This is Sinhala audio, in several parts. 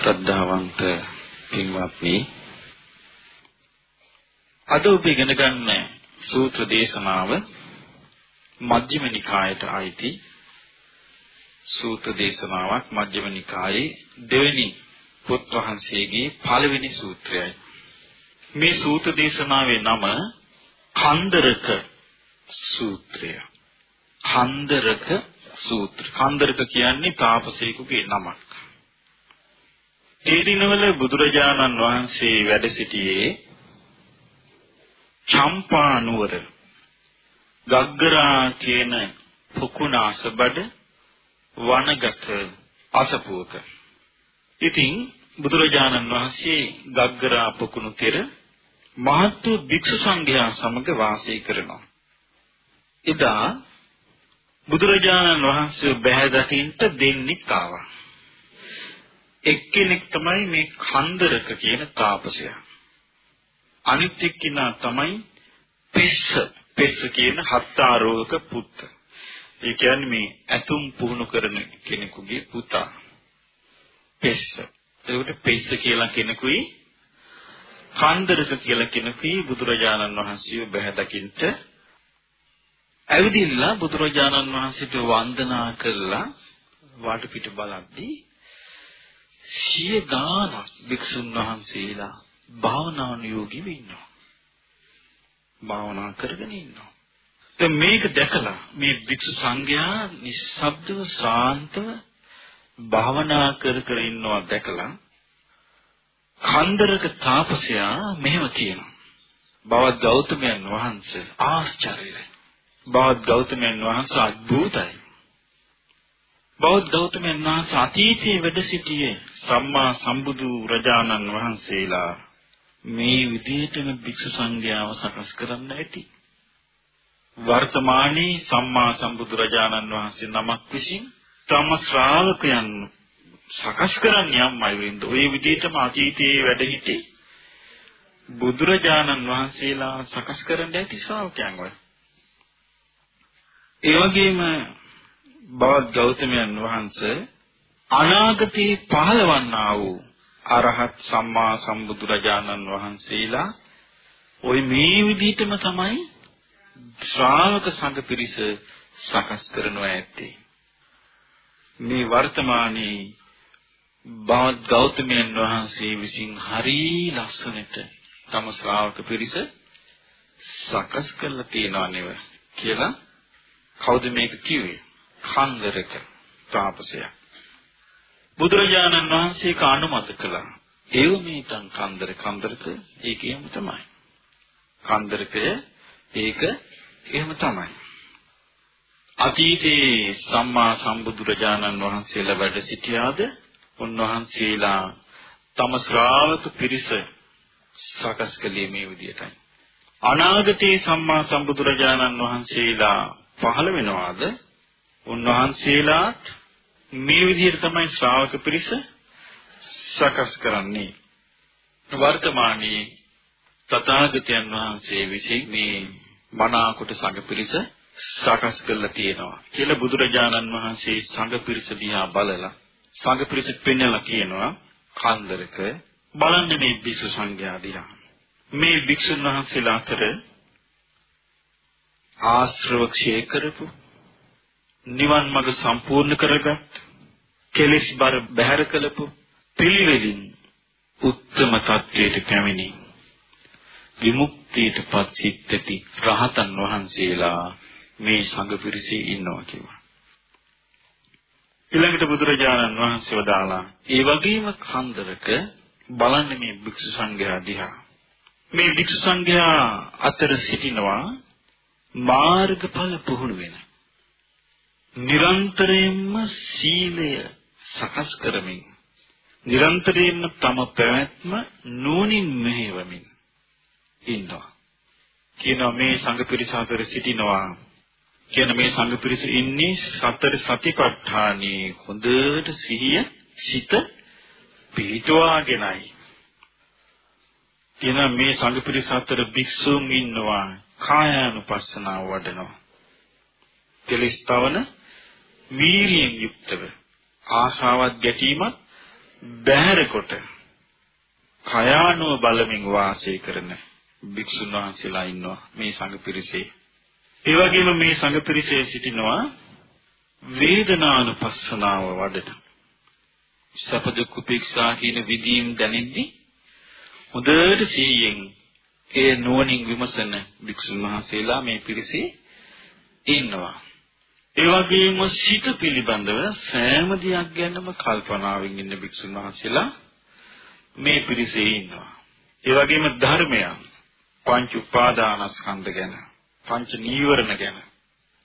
ශ්‍රද්ධාවන්ත පින්වත්නි අද ඔබ ඉගෙන ගන්න සූත්‍ර දේශනාව මජ්ක්‍ධිම නිකායට අයිති. සූත්‍ර දේශනාවක් මජ්ක්‍ධිම නිකායේ දෙවෙනි පොත් වහන්සේගේ පළවෙනි සූත්‍රයයි. මේ සූත්‍ර දේශනාවේ නම කන්දරක සූත්‍රය. කන්දරක සූත්‍ර. කන්දරක කියන්නේ තාපසයෙකුගේ නමක්. ඒ දිනවල බුදුරජාණන් වහන්සේ වැඩ සිටියේ චම්පා නුවර ගග්ගරා කියන පුකුණාසබඩ වනගත අසපුවක. ඉතින් බුදුරජාණන් වහන්සේ ගග්ගරා පුකුණු කෙර මහත් භික්ෂු සංඝයා සමග වාසය කරනවා. එදා බුදුරජාණන් වහන්සේ බැහැ දකින්ට දෙන්නෙක් ආවා. එක්කෙනෙක් තමයි මේ කන්දරක කියන තාපසයා. අනිත් එක්කිනා තමයි පෙස්ස. පෙස්ස කියන හත්තාරෝහක පුත්ත. ඒ කියන්නේ මේ ඇතුම් පුහුණු කරන කෙනෙකුගේ පුතා. පෙස්ස. ඒකට පෙස්ස කියලා කෙනෙකුයි කන්දරක කියලා කෙනෙකුයි බුදුරජාණන් වහන්සේ බැහැ දකින්ට ඇවිදින්න බුදුරජාණන් වහන්සේට වන්දනා කරලා වටපිට බලද්දී සිය ගානක් භික්ෂුන් වහන්සේලා භාවනානුයෝගීව ඉන්නවා. භාවනා කරගෙන ඉන්නවා. දැන් මේක දැකලා මේ භික්ෂු සංඝයා නිස්සබ්දව ශාන්තව භාවනා කර කර ඉන්නවා දැකලා කන්දරක තාපසයා මෙහෙම කියනවා. බවත් ගෞතමයන් වහන්සේ ආශ්චර්යයි. බවත් ගෞතමයන් වහන්සේ අద్భుතයි. බෞද්ධ ගෞතමයන් වහන්සේ අතීතයේ වැඩ සිටියේ සම්මා සම්බුදු රජාණන් වහන්සේලා මේ විදිහටම භික්ෂු සංඝයාව සකස් කරන්න ඇති. වර්තමානයේ සම්මා සම්බුදු රජාණන් වහන්සේ නමක් විසින් තම ශ්‍රාවකයන් සකස් කරන්න යම්මයි වෙන්ද. ওই විදිහටම අතීතයේ වැඩ සිටි බුදුරජාණන් වහන්සේලා සකස් කරන්න ඇති ශ්‍රාවකයන් වල. ඒ වගේම බවත් ගෞතමයන් වහන්සේ අනාගතේ පහළවන්නා වූ අරහත් සම්මා සම්බුදුරජාණන් වහන්සේලා ওই මේ විදිහටම තමයි ශ්‍රාවක සංඝ පිරිස සකස් කරනවා ඇත්තේ. මේ වර්තමානයේ බවත් ගෞතමයන් වහන්සේ විසින් හරි ලස්සනට තම ශ්‍රාවක පිරිස සකස් කරලා තියනවා නෙව කියලා කවුද මේක කිව්වේ? කන්දරක තාපසයා. බුදුරජාණන් වහන්සේ කානුමත කළා. ඒව මේතන් කන්දර කන්දරක ඒකේම තමයි. කන්දරකය ඒක එහෙම තමයි. අතීතයේ සම්මා සම්බුදුරජාණන් වහන්සේලා වැඩ සිටියාද උන්වහන්සේලා තම ශ්‍රාවක පිරිස සකස් කළේ මේ විදිහටයි. අනාගතයේ සම්මා සම්බුදුරජාණන් වහන්සේලා පහළ වෙනවාද උන්වහන්සේලාත් මේ විදිහට තමයි ශ්‍රාවක පිරිස සකස් කරන්නේ. වර්තමානයේ තථාගතයන් වහන්සේ විසින් මේ මනාකොට සංඝ පිරිස සකස් කරලා තියෙනවා කියලා බුදුරජාණන් වහන්සේ සංඝ පිරිස දිහා බලලා සංඝ පිරිස පෙන්වලා කියනවා කන්දරක බලන්න මේ භික්ෂු සංඝයා දිහා මේ භික්ෂුන් වහන්සේලා අතර ආශ්‍රව ක්ෂය කරපු නිවන් මඟ සම්පූර්ණ කරගත් කෙලෙස් බර බැහැර කළපු පිළිවෙලින් උත්තම තත්වයට පැමිණි විමුක්තියටපත් සිත්ති රහතන් වහන්සේලා මේ සංඝ පිරිසේ ඉන්නවා කිව්වා. ඊළඟට බුදුරජාණන් වහන්සේ වදාලා ඒ වගේම කන්දරක බලන්න මේ භික්ෂු සංඝයා දිහා. මේ භික්ෂු සංඝයා අතර සිටිනවා මාර්ගඵල පුහුණු වෙන නිරන්තරයෙන්ම සීලය සකස් කරමින් නිරන්තරයෙන්ම තම පැවැත්ම නෝනින් මෙහෙවමින් ඉන්නවා. කියනවා මේ සංඝ පිරිස අතර සිටිනවා කියන මේ සංඝ පිරිස ඉන්නේ සතර සතිපට්ඨානී හොඳට සිහිය සිත පිහිටුවාගෙනයි. කියන මේ සංඝ පිරිස අතර භික්ෂුන් ඉන්නවා කායානුපස්සනාව වඩනවා. කෙලිස්තවන වීරියෙන් යුක්තව ආශාවත් ගැටීමත් බැහැර කොට කයානුව බලමින් වාසය කරන භික්ෂුන් වහන්සේලා ඉන්නවා මේ සංඝ පිරිසේ. ඒ වගේම මේ සංඝ පිරිසේ සිටිනවා වේදනානුපස්සනාව වඩන. සැප දුක් උපේක්ෂා කියන විදීම් දැනෙද්දී හොඳට සීයෙන් ඒ නුවණින් විමසන භික්ෂුන් වහන්සේලා මේ පිරිසේ ඉන්නවා. ඒ වගේම සිත පිළිබඳව සෑම දෙයක් ගැනම කල්පනාවෙන් ඉන්න භික්ෂුන් වහන්සේලා මේ පිරිසේ ඉන්නවා. ඒ වගේම ධර්මයන් පංච උපාදානස්කන්ධ ගැන, පංච නීවරණ ගැන,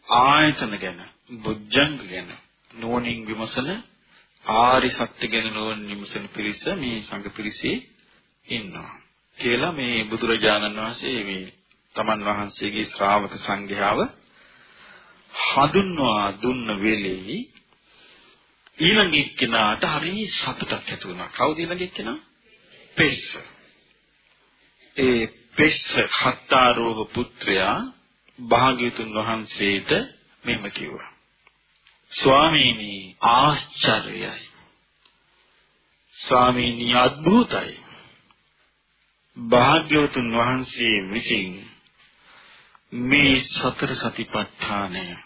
ආයතන ගැන, බුද්ධංග ගැන නුවණින් විමසන ආරි සත්‍ය ගැන නුවණින් විමසන පිරිස මේ සංඝ පිරිසේ ඉන්නවා. කියලා මේ බුදුරජාණන් වහන්සේ මේ තමන් වහන්සේගේ ශ්‍රාවක සංඝයාව හඳුන්වා දුන්න වෙලෙහි ඊළඟ එක්කෙනාට හරි සතුටක් ඇති වුණා. කවුද ඊළඟ එක්කෙනා? පෙස්ස. ඒ පෙස්ස හත්තාරෝහ පුත්‍රයා භාග්‍යතුන් වහන්සේට මෙහෙම කිව්වා. ස්වාමීනි ආශ්චර්යයි. ස්වාමීනි අద్භූතයි. භාග්‍යවතුන් වහන්සේ විසින් මේ සතර සතිපට්ඨානය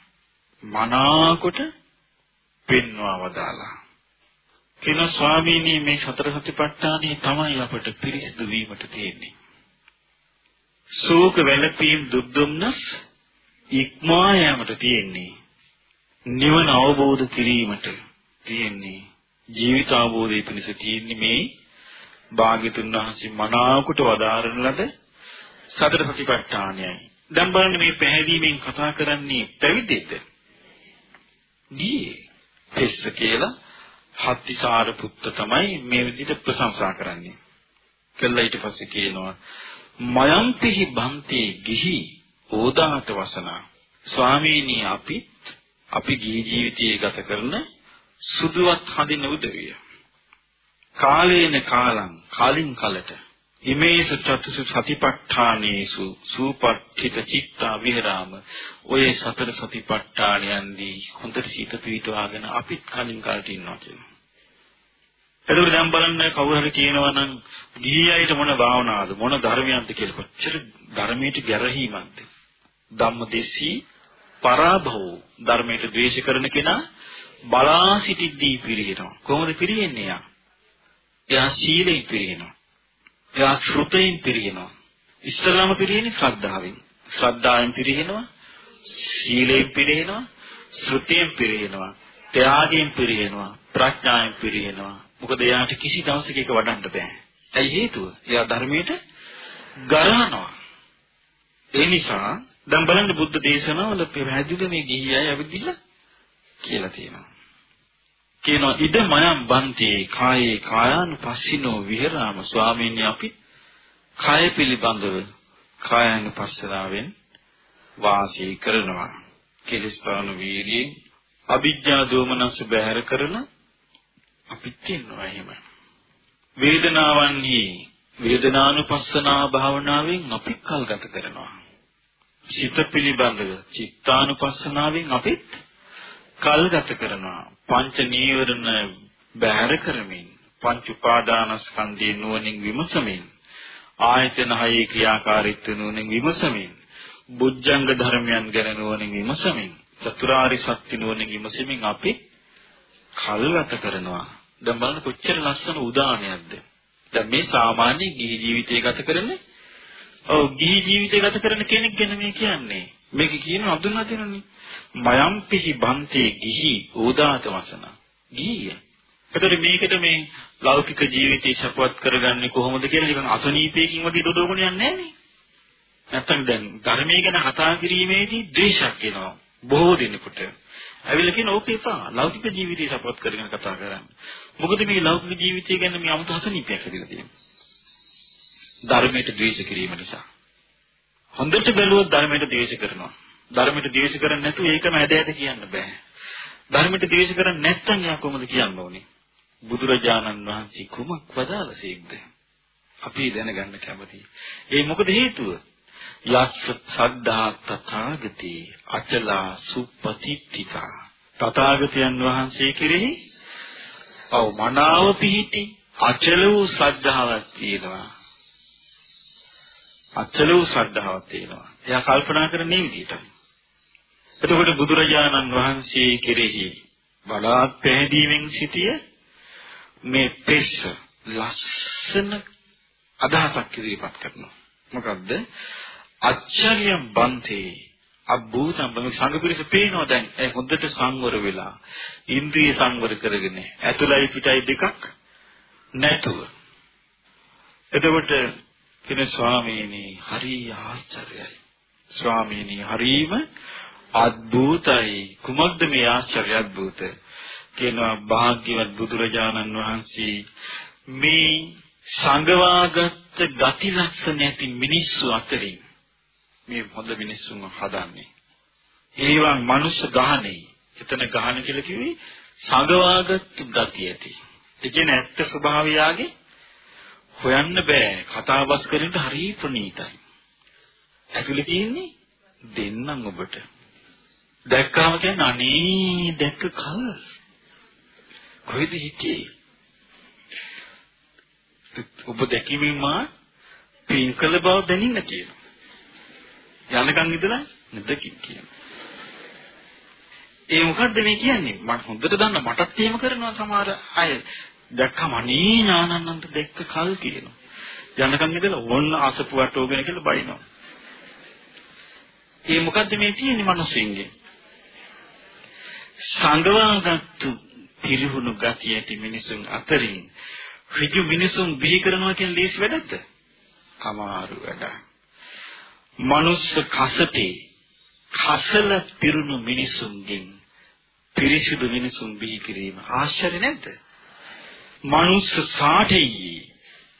මනාකොට පෙන්වා වදාලා. කින ස්වාමීනි මේ සතර සතිපට්ඨානය තමයි අපට පිරිසිදු වීමට තියෙන්නේ. ශෝක වැළපීම් දුක් දුම්නස් ඉක්මා යාමට තියෙන්නේ. නිවන අවබෝධ කිරීමට තියෙන්නේ. ජීවිත අවබෝධය පිණිස තියෙන්නේ මේ භාග්‍යතුන් වහන්සේ මනාවකට වදාරන ලද සතර සතිපට්ඨානයයි. දැන් බලන්න මේ පැහැදීමෙන් කතා කරන්නේ පැවිදිද? දී පෙස්ස කියලා හත්තිසාර පුත්ත තමයි මේ විදිහට ප්‍රශංසා කරන්නේ. කළා ඊට පස්සේ කියනවා මයන්තිහි බන්තේ ගිහි ඕදාත වසනා ස්වාමීනි අපි අපි ගිහි ජීවිතය ගත කරන සුදුවත් හඳින උදවිය. කාලේන කාලං කලින් කලට ඉමේසු චතුසු සතිපට්ඨානේසු සූපට්ඨිත චිත්තා විහරාම ඔය සතර සතිපට්ඨානයන්දී හොඳට සිත පිහිටවාගෙන අපිත් කලින් කාලට ඉන්නවා කියනවා. එතකොට දැන් බලන්න කවුරු හරි කියනවා නම් ගිහි අයට මොන භාවනාවද මොන ධර්මයක්ද කියලා කොච්චර ධර්මයට ගැරහීමක්ද? ධම්මදේශී පරාභව ධර්මයට ද්වේෂ කරන කෙනා බලා සිටිද්දී පිරිනව. කොහොමද පිරියෙන්නේ යා? එයා සීලයෙන් පිරිනව. එයා ශ්‍රුතයෙන් පිරිනව. ඉස්සලාම පිරින්නේ ශ්‍රද්ධාවෙන්. ශ්‍රද්ධාවෙන් පිරිනව. සීලයෙන් පිරිනව. ශ්‍රුතියෙන් පිරිනව. ත්‍යාගයෙන් පිරිනව. ප්‍රඥාවෙන් පිරිනව. මොකද එයාට කිසි දවසක එක වඩන්න බෑ. ඇයි හේතුව? එයා ධර්මයට ගරහනවා. ඒ නිසා දැන් බලන්න බුද්ධ දේශනාවල පැහැදිලිව මේ ගිහි අය ඇවිදිලා කියලා තියෙනවා. කියනවා ඉද මයම් බන්ති කායේ කායානුපස්සිනෝ විහෙරාම ස්වාමීන් අපි කාය පිළිබඳව කායානුපස්සනාවෙන් වාසය කරනවා. කෙලස්තාන වීරියෙන් අවිජ්ජා දෝමනස් බැහැර කරන අපිත් ඉන්නවා එහෙම. වේදනාවන්හි වේදනානුපස්සනා භාවනාවෙන් අපි කල් ගත කරනවා. සිත පිළිබඳව චිත්තානුපස්සනාවෙන් අපිත් කල් ගත කරනවා. පංච නීවරණ බැහැර කරමින් පංච උපාදානස්කන්ධයේ නුවණින් විමසමින් ආයතන හයේ ක්‍රියාකාරීත්ව නුවණින් විමසමින් බුද්ධංග ධර්මයන් ගැන නුවණින් විමසමින් චතුරාරි සත්‍ය නුවණින් විමසමින් අපි කල් ගත කරනවා. දැන් බලන්න කොච්චර ලස්සන උදාහරණයක්ද. දැන් මේ සාමාන්‍ය ගිහි ජීවිතය ගත කරන්නේ ඔව් ගිහි ජීවිතය ගත කරන කෙනෙක් ගැන මේ කියන්නේ. මේක කියන අඳුනලා දෙනනේ. මයම්පිහි බන්තේ ගිහි ඕදාත වසන. ගිහිය. එතකොට මේකට මේ ලෞකික ජීවිතය සපවත් කරගන්නේ කොහොමද කියලා නිකන් අසනීපයකින් වගේ දොඩවගෙන යන්නේ නැහනේ. නැත්තම් දැන් ධර්මයේ ගැන කතා කිරීමේදී ද්වේෂයක් එනවා. බොහෝ දෙනෙකුට. ඇවිල්ලා කියන ඕක එපා. ලෞකික ජීවිතය සපවත් කරගෙන කතා කරන්න. මොකද මේ ලෞකික ජීවිතය ගැන මේ 아무ත අසනීපයක් හැදිලා තියෙනවා. ධර්මයට ද්වේෂ කිරීම නිසා. හොඳට බැලුවොත් ධර්මයට ද්වේෂ කරනවා. ධර්මයට ද්වේෂ කරන්නේ නැතුව ඒකම ඇදයට කියන්න බෑ. ධර්මයට ද්වේෂ කරන්නේ නැත්නම් යා කොහොමද කියන්න ඕනේ? බුදුරජාණන් වහන්සේ කුමක් වදාළසේක්ද? අපි දැනගන්න කැමතියි. ඒ මොකද හේතුව? යස් සද්ධා තථාගතේ අචලා සුප්පතිත්තිකා. තථාගතයන් වහන්සේ කෙරෙහි ඔව් මනාව පිහිටි අචල වූ ශ්‍රද්ධාවක් තියෙනවා. අචල වූ ශ්‍රද්ධාවක් තියෙනවා. එයා කල්පනා කරන මේ විදිහට. එතකොට බුදුරජාණන් වහන්සේ කෙරෙහි බලාත් පැහැදීමෙන් සිටිය මේ පෙස්ස ලස්සන අදහසක් ඉදිරිපත් කරනවා. මොකද්ද? අච්චරියම් බන්තේ අබ්බූතම් බං සංඝ පිරිස පේනවා දැන් ඒ හොඳට සංවර වෙලා ඉන්ද්‍රිය සංවර කරගෙන ඇතුළයි පිටයි දෙකක් නැතුව එතකොට කියන ස්වාමීනි හරි ආශ්චර්යයි ස්වාමීනි හරීම අද්භූතයි කුමක්ද මේ ආශ්චර්ය අද්භූත කියනවා භාග්‍යවත් බුදුරජාණන් වහන්සේ මේ සංගවාගත් ගති ලක්ෂණ ඇති මිනිස්සු අතරින් මේ හොඳ මිනිස්සුන් හදන්නේ. ඒවන් මනුෂ්‍ය ගහනේ. එතන ගහන කියලා කිව්වේ සංගවාගත් ගති ඇති. ඒ කියන්නේ ඇත්ත ස්වභාවයගේ හොයන්න බෑ. කතාබස් කරනට හරි ප්‍රණීතයි. ඇතුලේ තියෙන්නේ දෙන්නම් ඔබට. දැක්කාම කියන්නේ අනේ දැක්ක කල. කොහෙද හිටියේ? ඔබ දැකීමෙන් මා පින්කල බව දැනින්න කියනවා. යනකම් ඉඳලා නැදකින් කියනවා. ඒ මොකද්ද මේ කියන්නේ? මම හොඳට දන්න මටත් එහෙම කරනවා සමහර අය. දැක්කම අනේ ඥානන්නන්ට දැක්ක කල් කියනවා. යනකම් ඉඳලා ඕන්න අසපුවට ඕගෙන කියලා බයිනවා. ඒ මොකද්ද මේ තියෙන්නේ මිනිස්සුන්ගේ? සංගවාගත්තු පිරිහුණු ගතිය ඇති මිනිසුන් අතරින් ඍජු මිනිසුන් බිහි කරනවා කියන ලේසි වැඩක්ද? අමාරු වැඩක්. මනුස්ස කසතේ කසල පිරුණු මිනිසුන්ගෙන් පිරිසිදු මිනිසුන් බිහි කිරීම ආශ්චර්ය නැද්ද? මනුස්ස සාඨෙයි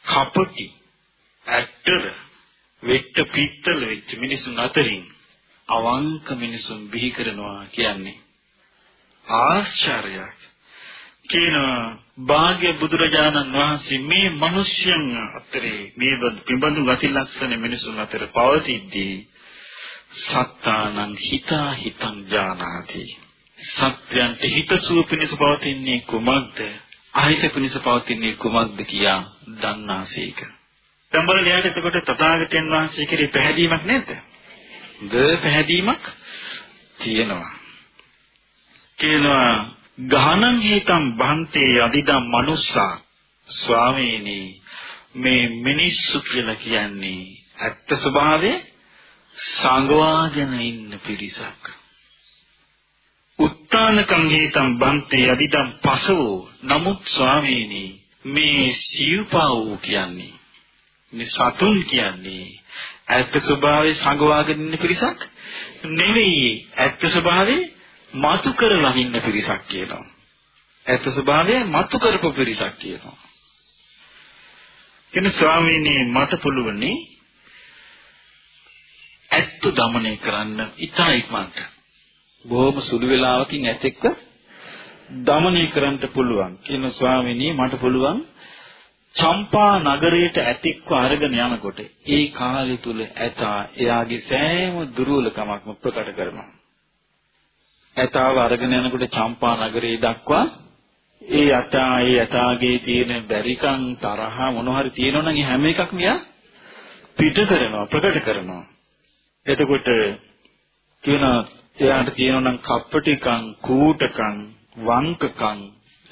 කපටි ඇට්ටර වෙට්ට පිත්තල වෙච්ච මිනිසුන් අතරින් අවංක මිනිසුන් බිහි කරනවා කියන්නේ. ආශ්චර්යයක්. කියනවා භාග්‍ය බුදුරජාණන් වහන්සේ මේ මිනිස්යන් අතරේ මේ පිබඳු ගති ලක්ෂණ මිනිසුන් අතර පවතිද්දී සත්තානං හිතා හිතං ජානාති. සත්‍යයන්ට හිතසුව පිණිස පවතින්නේ කුමක්ද? අහිත පිණිස පවතින්නේ කුමක්ද කියා දන්නාසේක. තඹල ලියට එතකොට තථාගතයන් වහන්සේ කෙරේ පැහැදීමක් නැද්ද? ද පැහැදීමක් තියෙනවා. කියනවා ගහනං හේතම් බහන්තේ අදිදම් මනුස්සා. ස්වාමීනි මේ මිනිස්සු කියලා කියන්නේ ඇත්ත ස්වභාවය සංගවාගෙන ඉන්න පිරිසක් උත්තානකම් හේතම් බන්තේ අදිදම් පසවෝ. නමුත් ස්වාමීනි මේ සිව්පාවෝ කියන්නේ මේ සතුන් කියන්නේ ඇත්ත ස්වභාවයේ සංගවාගෙන ඉන්න පිරිසක් නෙවෙයි. ඇත්ත ස්වභාවයේ මතු කරලා ඉන්න පිරිසක් කියනවා. ඇත්ත ස්වභාවයේ මතු කරපු පිරිසක් කියනවා. කියන ස්වාමීනි මට පුළුවනි ඇත්ත දමනය කරන්න ඉතා ඉක්මනට. බොහොම සුළු වේලාවකින් ඇතෙක්ව দমনය කරන්න පුළුවන්. කියන ස්වාමීනි මට පුළුවන් චම්පා නගරයට ඇතෙක්ව අරගෙන යනකොට ඒ කාලය තුල ඇතා එයාගේ සෑම දුර්වලකමක්ම ප්‍රකට කරනවා. ඇතාව අරගෙන යනකොට චම්පා නගරේ දක්වා ඒ ඇතා ඒ ඇතාගේ තියෙන බැරිකම් තරහ මොනවා හරි තියෙනවනම් හැම එකක්ම එයා පිට කරනවා ප්‍රකට කරනවා. එතකොට කියන එයාට තියෙනවනම් කප්පටිකම් කූටකම් වංකකම්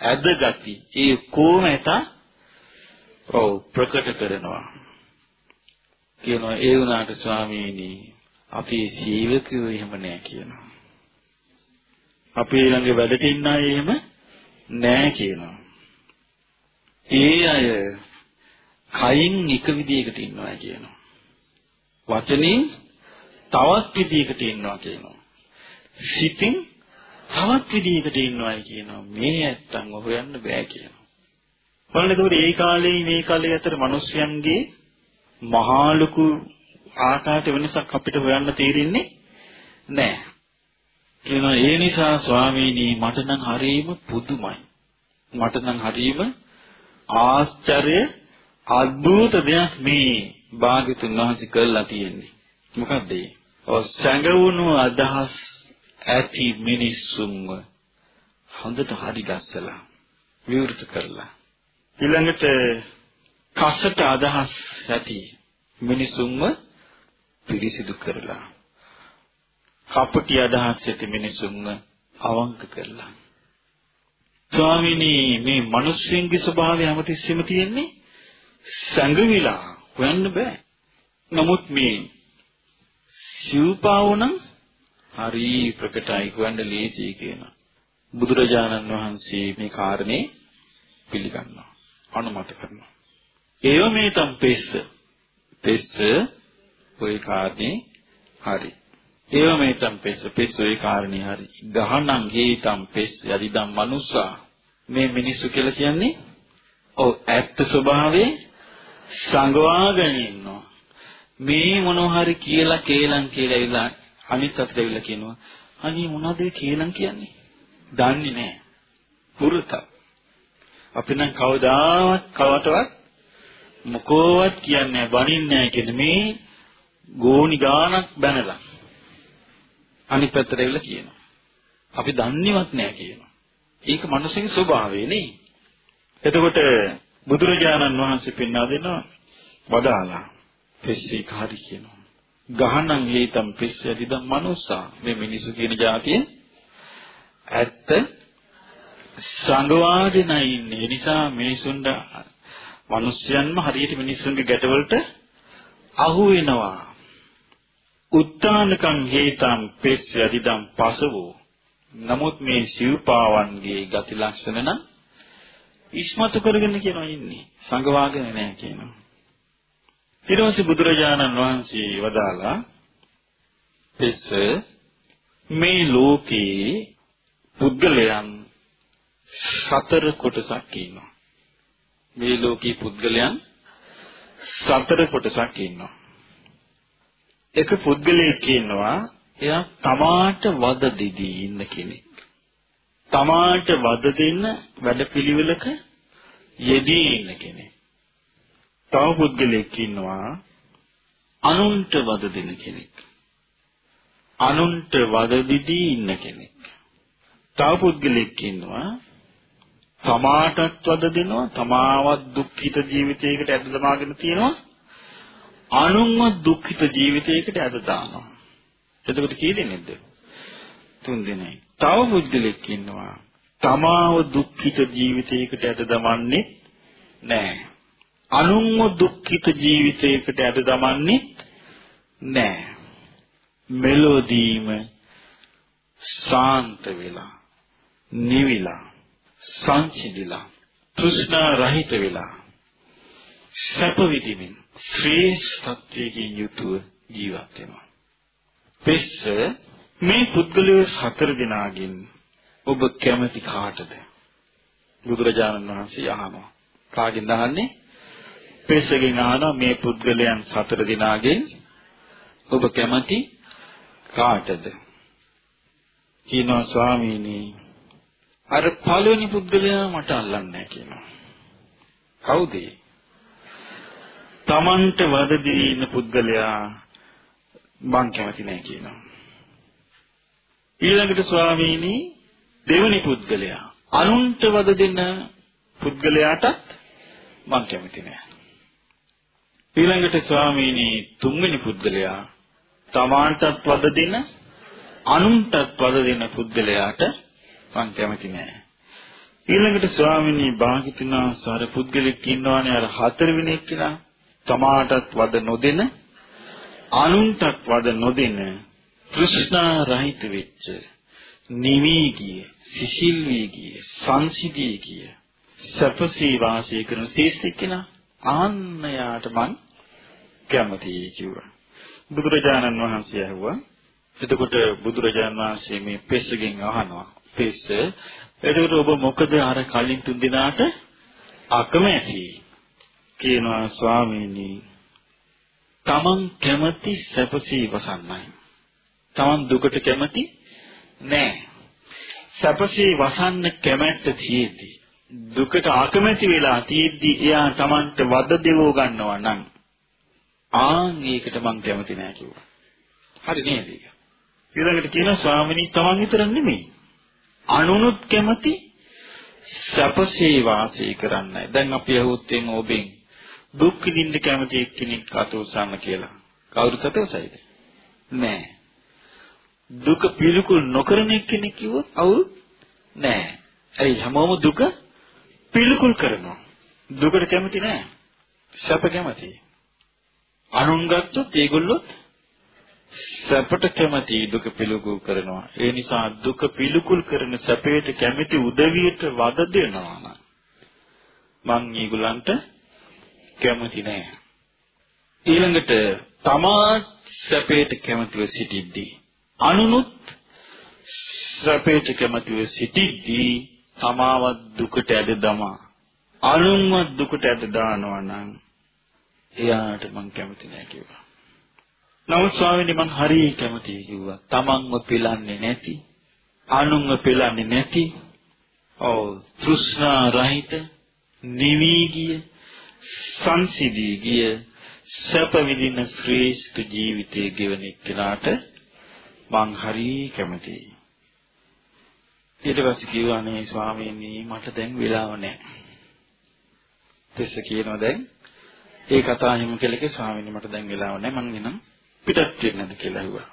ඇදගති ඒ කොහොම ඇත ඔව් ප්‍රකට කරනවා කියනවා ඒ වුණාට ස්වාමීනි අපි සීවකයෝ එහෙම නෑ කියනවා අපේ ළඟ වැඩට ඉන්න අය එහෙම නෑ කියනවා. ඒ අය කයින් එක විදියකට ඉන්නවා කියනවා. වචනින් තවත් විදියකට ඉන්නවා කියනවා. සිතින් තවත් විදියකට ඉන්නවායි කියනවා. මේ ඇත්තන් හොයන්න බෑ කියනවා. බලන්න එතකොට ඒ කාලේ මේ කාලේ අතර මිනිස්යන්ගේ මහා ලොකු ආකාරයට වෙනසක් අපිට හොයන්න තේරෙන්නේ නැහැ. කියනවා ඒ නිසා ස්වාමීනි මට නම් හරීම පුදුමයි. මට නම් හරීම ආශ්චර්ය අద్భుත දෙයක් මේ භාග්‍යතුන් වහන්සේ කළා තියෙන්නේ. මොකද්ද ඒ? ඔය සංගවුණු අදහස් ඇති මිනිස්සුන්ව හොඳට හරි ගස්සලා විවෘත කරලා. ඊළඟට කසට අදහස් ඇති මිනිසුන්ව පිරිසිදු කරලා කපටි අදහස් ඇති මිනිසුන්ව අවංක කරලා. ස්වාමීනි මේ මිනිස්සුන්ගේ ස්වභාවය හැමතිස්සෙම තියෙන්නේ සංගවිලා හොයන්න බෑ. නමුත් මේ සිව්පාව නම් හරි ප්‍රකටයි හොයන්න ලේසියි කියනවා බුදුරජාණන් වහන්සේ මේ කාරණේ පිළිගන්නවා අනුමත කරනවා ඒව මේ තම් පෙස්ස පෙස්ස ওই කාරණේ හරි ඒව මේ තම් පෙස්ස පෙස්ස ওই කාරණේ හරි ගහනං හේතම් පෙස්ස යදිදම් මනුස්සා මේ මිනිස්සු කියලා කියන්නේ ඔව් ඇත්ත ස්වභාවයේ සංගවාගෙන ඉන්නවා මේ මොනවා හරි කියලා කේලම් කියලා ඉලා අනිත් අතට ඇවිල්ලා කියනවා අනේ මොනවද කේලම් කියන්නේ දන්නේ නැහැ පුරුතක් අපි නම් කවදාවත් කවටවත් මොකෝවත් කියන්නේ බනින්නේ නැහැ කියන මේ ගෝණි ගානක් බැනලා අනිත් පැත්තට ඇවිල්ලා කියනවා. අපි දන්නේවත් නැහැ කියනවා. ඒක මනුස්සගේ ස්වභාවය නේ. එතකොට බුදුරජාණන් වහන්සේ පෙන්වා දෙනවා වදාලා පෙස්සී කාරි කියනවා. ගහනං හේතම් පෙස්සයදිදම් මනුස්සා මේ මිනිසු කියන જાතිය ඇත්ත සංගවාගෙන ඉන්නේ. ඒ නිසා මිනිසුන්ට මිනිස්යන්ම හරියට මිනිස්සුන්ගේ ගැටවලට අහු වෙනවා. උත්තානකං හේතං පෙස්ස යදිදම් පසවෝ. නමුත් මේ සිව්පාවන්ගේ ගති ලක්ෂණ නම් ඉස්මතු කරගෙන කියනවා ඉන්නේ. සංගවාගෙන නැහැ කියනවා. ඊට පස්සේ බුදුරජාණන් වහන්සේ වදාලා පෙස්ස මේ ලෝකේ පුද්ගලයන් සතර කොටසක් ඉන්නවා. මේ ලෝකී පුද්ගලයන් සතර කොටසක් ඉන්නවා. එක පුද්ගලයෙක් ඉන්නවා එයා තමාට වද දෙදී ඉන්න කෙනෙක්. තමාට වද දෙන්න වැඩපිළිවෙලක යෙදී ඉන්න කෙනෙක්. තව පුද්ගලයෙක් ඉන්නවා. අනුන්ට වද දෙන කෙනෙක්. අනුන්ට වද දෙදී ඉන්න කෙනෙක්. තව පුද්ගලයෙක් ඉන්නවා. තමාටත් වද දෙනවා. තමාවත් දුක්ඛිත ජීවිතයකට ඇද දමාගෙන තියෙනවා. අනුන්ව දුක්ඛිත ජීවිතයකට ඇද දානවා. එතකොට කී දෙනෙක්ද? තුන් දෙනෙක්. තව පුද්ගලෙක් ඉන්නවා. තමාව දුක්ඛිත ජීවිතයකට ඇද දමන්නේ නැහැ අනුන්ව දුක්ඛිත ජීවිතයකට ඇද දමන්නේ නැහැ මෙලොදීම ශාන්ත වෙලා නිවිලා සංසිඳිලා තෘෂ්ණා රහිත වෙලා සැප විඳින්න ශ්‍රේෂ්ඨත්වයෙන් යුතුව ජීවත් වෙනවා. පෙස්ස මේ පුද්ගලයෝ හතර දෙනාගෙන් ඔබ කැමති කාටද? බුදුරජාණන් වහන්සේ අහනවා. කාගෙන්ද අහන්නේ? පෙස්සගෙන් අහනවා මේ පුද්ගලයන් හතර දෙනාගෙන් ඔබ කැමති කාටද? කියනවා ස්වාමීනි අර පළවෙනි පුද්ගලයා මට අල්ලන්නේ නැහැ කියනවා. කවුද? තමන්ට වද දී ඉන්න පුද්ගලයා මං කැමති නැහැ කියනවා. ඊළඟට ස්වාමීනි දෙවෙනි පුද්ගලයා අනුන්ට වද දෙන පුද්ගලයාටත් මං කැමති නැහැ. ඊළඟට ස්වාමීනි තුන්වෙනි පුද්ගලයා තමාන්ටත් වද දෙන අනුන්ටත් වද දෙන පුද්ගලයාට මං කැමති නෑ. ඊළඟට ස්වාමිනී භාග්‍යතුනා සාර පුද්ගලෙක් ඉන්නවානේ අර හතරවෙනි එක්කෙනා තමාටත් වද නොදෙන අනුන්ටත් වද නොදෙන තෘෂ්ණා රහිත වෙච්ච නිවි ගිය සිසිල් වී ගිය සංසිදී ගිය සපසී වාසය කරන ශේෂ්ඨ කෙනා ආන්නයාට මං කැමතියි කිව්වා බුදුරජාණන් වහන්සේ ඇහුවා එතකොට බුදුරජාණන් වහන්සේ මේ පෙස්සගෙන් අහනවා පිස්ස. එතකොට ඔබ මොකද අර කලින් තුන් දිනාට අකමැති කියනවා ස්වාමීනි. තමන් කැමති සැපසී වසන්නයි. තමන් දුකට කැමති නෑ. සැපසී වසන්න කැමැත්ත තියෙද්දි දුකට අකමැති වෙලා තියෙද්දි එයා තමන්ට වද දෙවෝ ගන්නවා නම් ආන් ඒකට මං කැමති නෑ කිව්වා. හරි නේද ඒක? ඊළඟට කියනවා ස්වාමිනී තමන් විතර නෙමෙයි. අනුනුත් කැමති සැපසේ වාසය කරන්නයි. දැන් අපි අහුවොත් එimhe ඔබෙන් දුක් විඳින්න කැමති එක්කෙනෙක් අතෝසන්න කියලා. කවුරුත් අතෝසයිද? නෑ. දුක පිළිකුල් නොකරන එක්කෙනෙක් කිව්වොත් අවුරුත් නෑ. ඇයි හැමෝම දුක පිළිකුල් කරනවා. දුකට කැමති නෑ. සැප කැමති. අනුන් ගත්තොත් ඒගොල්ලොත් සැපට කැමති දුක පිළිකුල් කරනවා. ඒ නිසා දුක පිළිකුල් කරන සැපයට කැමති උදවියට වද දෙනවා නම් මං ඊගොල්ලන්ට කැමති නෑ. ඊළඟට තමා සැපයට කැමතිව සිටිද්දී අනුනුත් සැපයට කැමතිව සිටිද්දී තමාවත් දුකට ඇද දමා අනුන්වත් දුකට ඇද දානවා නම් එයාට මං කැමති නෑ කිව්වා. නමුත් ස්වාමීනි මං හරිය කැමතියි කිව්වා. තමන්ව පෙලන්නේ නැති, අනුන්ව පෙලන්නේ නැති, ඔව් තෘෂ්ණා රහිත, නිවි ගිය, සංසිදී ගිය සැප විඳින ශ්‍රේෂ්ඨ ජීවිතයේ ගෙවන එක්කලාට මං හරිය කැමතියි. ඊට පස්සේ කිව්වා නේ ස්වාමීනි මට දැන් වෙලාව නැහැ. තෙස්ස කියනවා දැන් ඒ කතාව හිම කෙලකේ ස්වාමීනි මට දැන් වෙලාව නැහැ. මං එනම් පිටත් වෙන්නද කියලා ඇහුවා.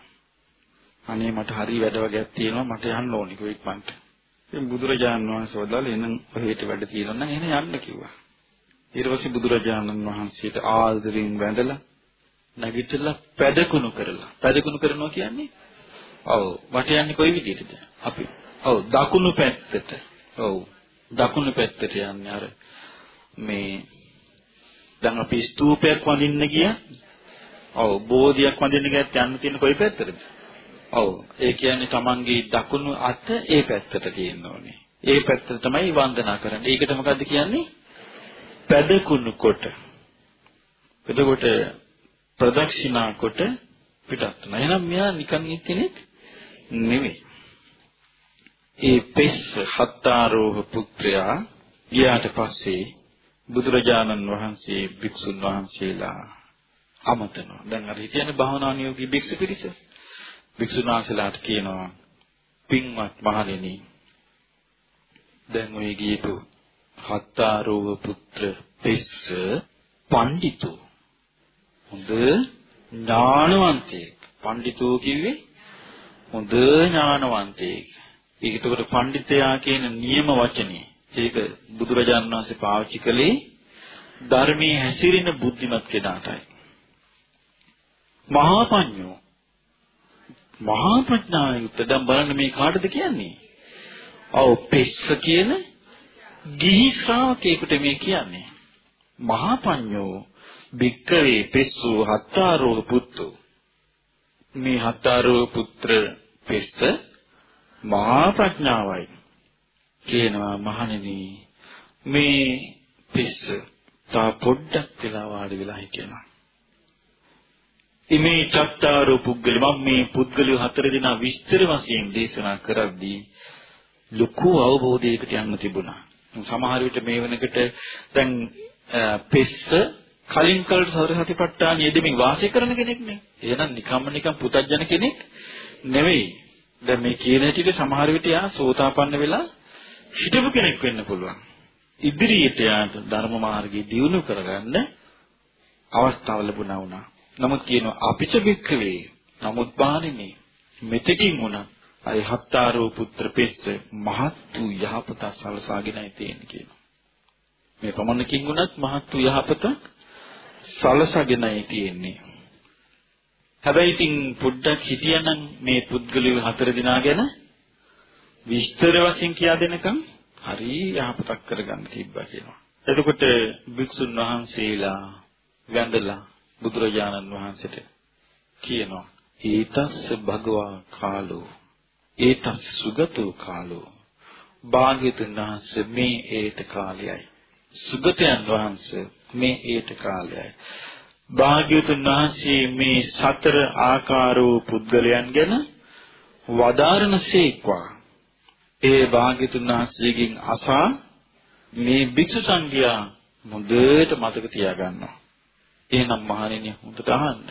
අනේ මට හරි වැඩ වගේක් තියෙනවා. මට යන්න ඕනි කිව්වා ඉක්මනට. ඉතින් බුදුරජාණන් වහන්සේ වදාළ එනම් ඔහෙට වැඩ තියෙනවා නම් එහෙනම් යන්න කිව්වා. ඊට පස්සේ බුදුරජාණන් වහන්සේට ආදරෙන් වැඳලා නැගිටලා පැදකුණු කරලා. පැදකුණු කරනවා කියන්නේ? ඔව්. වට යන්නේ කොයි විදිහටද අපි. ඔව් දකුණු පැත්තට. ඔව්. දකුණු පැත්තට යන්නේ අර මේ දැන් අපි ස්තූපයක් වඳින්න ගියා. ඔව් බෝධියක් වඳින්න ගියත් යන්න තියෙන කොයි පැත්තටද? ඔව් ඒ කියන්නේ Tamanගේ දකුණු අත ඒ පැත්තට තියෙන්න ඕනේ. ඒ පැත්තට තමයි වන්දනා කරන්නේ. ඒකට මොකද්ද කියන්නේ? පැදකුණු කොට. එතකොට ප්‍රදක්ෂිනා කොට පිටත් වෙනවා. එහෙනම් මෙයා නිකන් කෙනෙක් නෙවෙයි. ඒ පෙස් හත්තාරෝහ පුත්‍රයා ගියාට පස්සේ බුදුරජාණන් වහන්සේ භික්ෂුන් වහන්සේලා අමතනවා. දැන් අර හිතන්නේ භවනානියෝගී භික්ෂු පිරිස. භික්ෂුන් වහන්සේලාට කියනවා පින්වත් මහණෙනි දැන් ඔය ගියපු හත්තාරෝව පුත්‍ර පෙස්ස පඬිතු හොඳ ඥානවන්තයෙක් පඬිතු කිව්වේ හොඳ ඥානවන්තයෙක් ඒකට පඬිතයා කියන නියම වචනේ ඒක බුදුරජාණන් වහන්සේ පාවිච්චි කළේ ධර්මයේ හැසිරෙන බුද්ධිමත් කෙනාටයි. මහා පඤ්ඤෝ මහා ප්‍රඥාවයුත් දැන් බලන්න මේ කාටද කියන්නේ? ඔව් පෙස්ස කියන ගිහි ශ්‍රාවකයෙකුට මේ කියන්නේ. මහා පඤ්ඤෝ භික්කවේ පෙස්සෝ හත්තාරෝ පුත්තු. මේ හත්තාරෝ පුත්‍ර පෙස්ස මහා ප්‍රඥාවයි කියනවා මහණෙනි මේ පෙස්ස තා පොඩ්ඩක් වෙලා වාඩි වෙලා හිටියනවා ඉමේ චත්තාරෝ පුද්ගල මම මේ පුද්ගලයෝ හතර දෙනා විස්තර වශයෙන් දේශනා කරද්දී ලොකු අවබෝධයකට යන්න තිබුණා සමහර විට මේ වෙනකොට දැන් පෙස්ස කලින් කලට සතරසතිපට්ඨාන යෙදෙමින් වාසය කරන කෙනෙක් නේ. එහෙනම් නිකම්ම නිකම් පුතඥන කෙනෙක් නෙවෙයි. දැන් මේ කියන හැටියට සමහර විට යා සෝතාපන්න වෙලා හිටපු කෙනෙක් වෙන්න පුළුවන්. ඉදිරියට යාට ධර්ම මාර්ගයේ දියුණු කරගන්න අවස්ථාව ලැබුණා වුණා. නමුත් කියනවා අපිට බික්කවේ නමුත් බානිනේ මෙතකින් වුණා අය හත්තාරෝ පුත්‍ර පෙස්ස මහත් වූ යහපත සලසාගෙනයි තියෙන්නේ කියනවා. මේ පමණකින් වුණත් මහත් වූ යහපත සලසගෙනයි තියෙන්නේ. හැබැයි ඉතින් පොඩ්ඩක් හිටියනම් මේ පුද්ගලයෝ හතර දිනා ගැන විස්තර වශයෙන් කියා දෙනකම් හරි යහපතක් කරගන්න තිබ්බා කියනවා. එතකොට භික්ෂුන් වහන්සේලා වැඳලා බුදුරජාණන් වහන්සේට කියනවා ඊතස්ස භගවා කාලෝ ඒතස් සුගතෝ කාලෝ භාග්‍යතුන් වහන්සේ මේ ඒත කාලයයි. සුගතයන් වහන්සේ මේ ඒත කාලයයි. භාග්‍යතුන් වහන්සේ මේ සතර ආකාරෝ පුද්ගලයන් ගැන වදාරනසේක්වා ඒ භාග්‍යතුන් වහන්සේගෙන් අසා මේ භික්ෂු සංඝයා මුදේට මතක තියාගන්නවා එහෙනම් මහණෙනි හොඳට අහන්න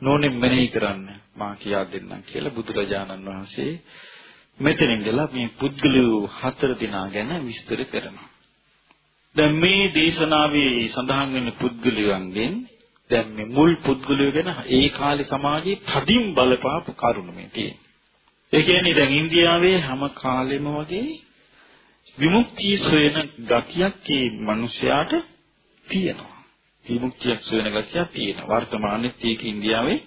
නෝනේ මෙනෙහි කරන්න මා කියා දෙන්නම් කියලා බුදුරජාණන් වහන්සේ මෙතන ඉඳලා මේ පුද්ගලයෝ හතර දෙනා ගැන විස්තර කරනවා. දැන් මේ දේශනාවේ සඳහන් වෙන පුද්ගලයන්ගෙන් දැන් මේ මුල් පුද්ගලයෝ ගැන ඒ කාලේ සමාජයේ තදින් බලපාපු කරුණ මේ තියෙනවා. ඒ කියන්නේ දැන් ඉන්දියාවේ හැම කාලෙම වගේ විමුක්තිය සොයන ගතියක් මේ මිනිස්යාට තියෙනවා. විමුක්තියක් සොයන ගතියක් තියෙනවා. වර්තමානයේ ඒක ඉන්දියාවේ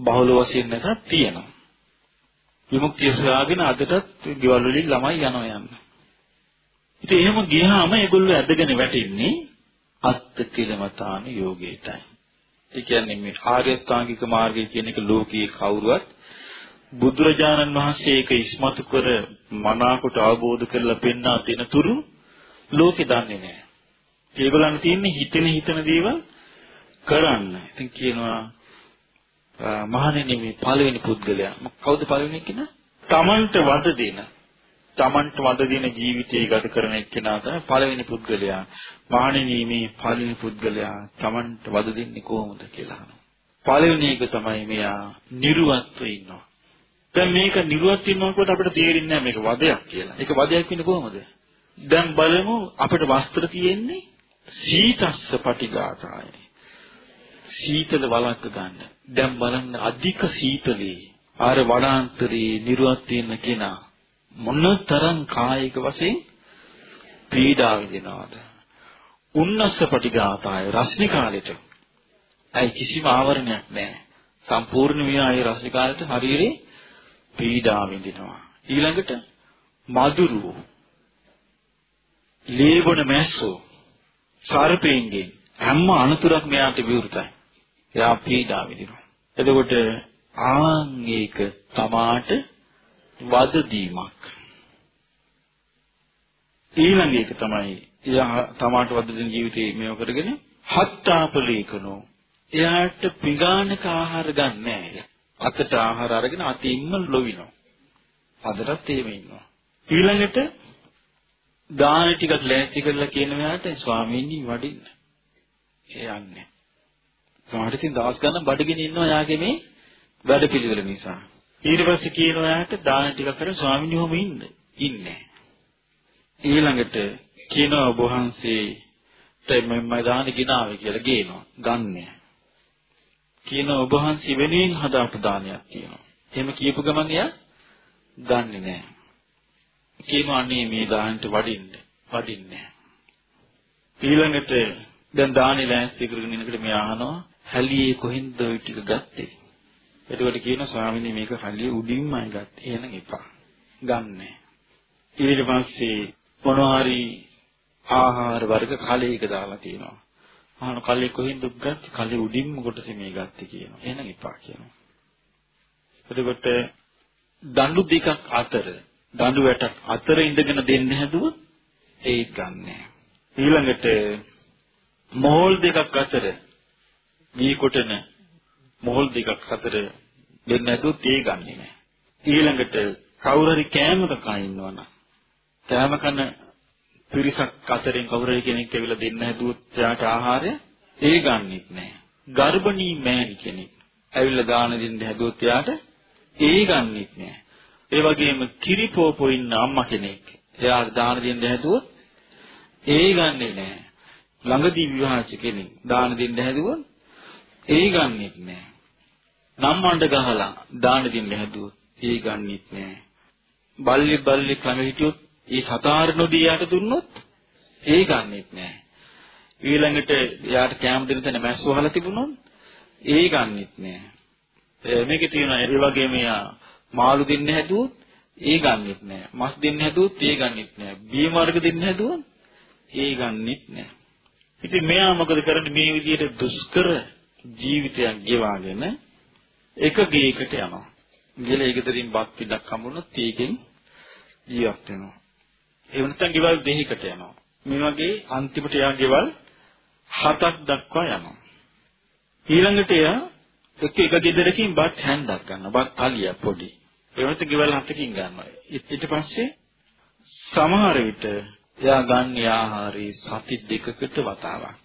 බහුල වශයෙන් නැතත් තියෙනවා. විමුක්තිය සොයාගෙන අදටත් ගෙවල් වලින් ළමයි යනවා යන්න. ඉතින් එහෙම ගියාම ඒගොල්ලෝ ඇදගෙන වැටෙන්නේ අත්ත් කිලමතාන යෝගයටයි. ඒ කියන්නේ මේ ආර්ය ස්ථාංගික මාර්ගය කියන එක ලෝකයේ කවුරුවත් බුදුරජාණන් වහන්සේ ඒක ඉස්මතු කර මනාකොට අවබෝධ කරලා පෙන්වා දෙන තුරු ලෝකෙ දන්නේ නැහැ. ඒගොල්ලන් තියෙන්නේ හිතෙන හිතන දේවල් කරන්න. ඉතින් කියනවා මහණෙනි මේ පළවෙනි පුද්ගලයා කවුද පළවෙනි කෙනා? තමන්ට වද දෙන තමන්ට වද දෙන ජීවිතය ගත කරන එක්කෙනා තමයි පළවෙනි පුද්ගලයා. මහණෙනි මේ පළවෙනි පුද්ගලයා තමන්ට වද දෙන්නේ කොහොමද කියලා අහනවා. පළවෙනි එක තමයි මෙයා නිර්වත්ව ඉන්නවා. දැන් මේක නිර්වත් වෙනකොට අපිට තේරෙන්නේ නැහැ මේක වදයක් කියලා. ඒක වදයක් වෙන්නේ කොහොමද? දැන් බලමු අපිට වස්ත්‍ර තියෙන්නේ සීතස්ස පටිඝාතාය. සීතල වලක්ක ගන්න. දැන් බලන්න අධික සීතලේ ආර වඩාන්තරේ නිර්වත් වෙන කෙනා මොනතරම් කායික වශයෙන් පීඩා විඳිනවද? උන්නස්ස පටිඝාතාය රශ්මි කාලෙට. ඇයි කිසිම ආවරණයක් නැහැ. සම්පූර්ණ විනාය රශ්මි කාලෙට ශරීරේ පීඩා විඳිනවා. ඊළඟට මදුරුවෝ ලේබොන මැස්සෝ සර්පෙන්ගෙන් හැම අනතුරක් මෙයාට විවෘතයි. එයා පීඩා විඳිනවා. එතකොට ආන් ඒක තමාට වද දීමක්. ඊළඟ එක තමයි එයා තමාට වද දෙන ජීවිතේ මේව කරගෙන හත්තාපලීකනෝ එයාට පිගානක ආහාර ගන්න නැහැ. අතට ආහාර අරගෙන අතින්ම ලොවිනවා. අදටත් එහෙම ඉන්නවා. ඊළඟට දාන ටිකක් ලෑස්ති කරලා කියන මෙයාට ස්වාමීනි වඩින්න. ඒ යන්නේ. සමහර ඉතින් දවස් ගණන් බඩගිනි ඉන්නවා යාගේ මේ වැඩ පිළිවෙල නිසා. ඊට පස්සේ කියනවා යාට දාන ටිකක් කරලා ස්වාමීනි ඔහොම ඉන්න. ඉන්නේ. ඊළඟට කියනවා ඔබ වහන්සේට මම දාන ගිනාවේ කියලා ගේනවා. ගන්නෑ. කියනවා ඔබ වහන්සේ වෙනුවෙන් හදාපු දානයක් කියනවා. එහෙම කියපු ගමන් එයා දන්නේ නැහැ. කියනවා අනේ මේ දාහනට වඩින්න. වඩින්නේ ඊළඟට දැන් දානි ලෑස්ති කරගෙන ඉනකොට මෙයා අහනවා හැලියේ කොහෙන්ද ওই ටික ගත්තේ? එතකොට කියනවා ස්වාමීනි මේක හැලියේ උඩින්මයි ගත්තේ. එහෙනම් එපා. ගන්නෑ. ඊට පස්සේ මොනවා හරි ආහාර වර්ග කලයක දාලා තියෙනවා. අහන කල්ලේ කොහෙන්ද ගත්තේ? කල්ලේ උඩින්ම කොටසේ මේ ගත්තේ කියනවා. එහෙනම් එපා කියනවා. එතකොට දඬු දෙකක් අතර දඬු වැටක් අතර ඉඳගෙන දෙන්න හැදුවොත් ඒත් ගන්නෑ. ඊළඟට මොහොල් දෙකක් අතර මේ කොටන මොහොල් දෙකක් අතර දෙන්න හැදුවොත් ඒ ගන්නෙ නෑ. ඊළඟට කවුරු හරි කෑමක කා ඉන්නවනම් කෑම කන පිරිසක් අතරින් කවුරු හරි කෙනෙක් ඇවිල්ලා දෙන්න හැදුවොත් එයාට ආහාරය ඒ ගන්නෙත් නෑ. ගර්භණී මෑණි කෙනෙක් ඇවිල්ලා දාන දෙන්න හැදුවොත් එයාට ඒ ගන්නෙත් නෑ. ඒ වගේම කිරිපෝපෝ ඉන්න අම්මා කෙනෙක් එයාට දාන දෙන්න හැදුවොත් ඒ ගන්නෙ නෑ. ළඟදී විවාහච්ච කෙනෙක් දාන දෙන්න හැදුවොත් ඒ ගන්නෙත් නෑ. නම්මණ්ඩ ගහලා දාන දෙන්න හැදුවොත් ඒ ගන්නෙත් නෑ. බල්ලි බල්ලි ළඟ හිටියොත් ඒ සතාර නොදී යාට දුන්නොත් ඒ ගන්නෙත් නෑ. ඊළඟට යාට කැම දෙන්න තැන මැස්සෝ අහලා තිබුණොත් ඒ ගන්නෙත් නෑ. මේකේ තියෙන ඒ වගේම යා මාළු දෙන්න හැදුවොත් ඒ ගන්නෙත් නෑ. මස් දෙන්න හැදුවොත් ඒ ගන්නෙත් නෑ. බිය වර්ග දෙන්න හැදුවොත් ඒ ගන්නෙත් නෑ. ඉතින් මෙයා මොකද කරන්නේ මේ විදිහට දුෂ්කර ජීවිතයක් ගෙවාගෙන එක ගේකට යනවා. ගිහලා ඒකතරින් බත් පිටක් හම්බුනොත් ඒකෙන් ජීවත් වෙනවා. ඒ වෙනතන් ගෙවල් දෙකකට යනවා. මේ වගේ අන්තිමට යා ගෙවල් හතක් දක්වා යනවා. ඊළඟට එයා එක එක ගෙදරකින් බත් හැන්දක් ගන්නවා. බත් තලිය පොඩි. ඒ වෙනත ගෙවල් හතකින් ගන්නවා. ඊට පස්සේ සමහර විට එයා ගන්න ආහාරي සති දෙකකට වතාවක්.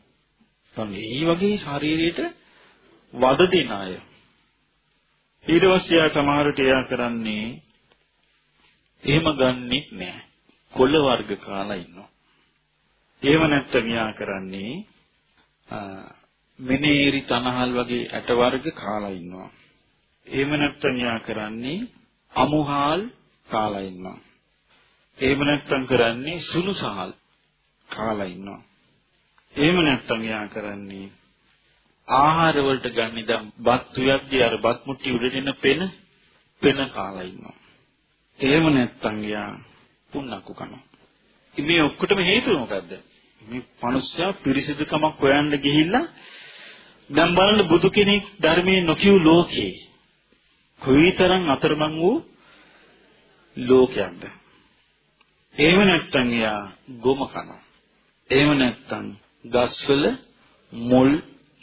මේ වගේ ශරීරයට වද දෙන අය. ඊට පස්සේ එයා සමහරට එයා කරන්නේ එහෙම ගන්නෙත් නෑ. කොළ වර්ග කාලා ඉන්නවා. එහෙම නැත්නම් යා කරන්නේ මෙනේරි තනහල් වගේ ඇට වර්ග කාලා ඉන්නවා. එහෙම නැත්නම් යා කරන්නේ අමුහාල් කාලා ඉන්නවා. එහෙම නැත්නම් කරන්නේ සුළු සහල් කාලා ඉන්නවා. එහෙම නැත්නම් යා කරන්නේ ආහාර වලට ගන්න ඉඳන් බත් උයක්දී අර බත් මුට්ටි උඩට එන පෙන පෙන කාලා ඉන්නවා. එහෙම නැත්නම් යා පුන්නක්කු කනවා. මේ ඔක්කොටම හේතුව මොකද්ද? මේ මිනිස්සයා පිරිසිදුකමක් හොයන්න ගිහිල්ලා දැන් බලන්න බුදු කෙනෙක් ධර්මයේ නොකියු ලෝකේ කොයිතරම් අතරමං වූ ලෝකයක්ද? එහෙම නැත්නම් යා ගොම කනවා. එහෙම නැත්නම් ගස්වල මුල්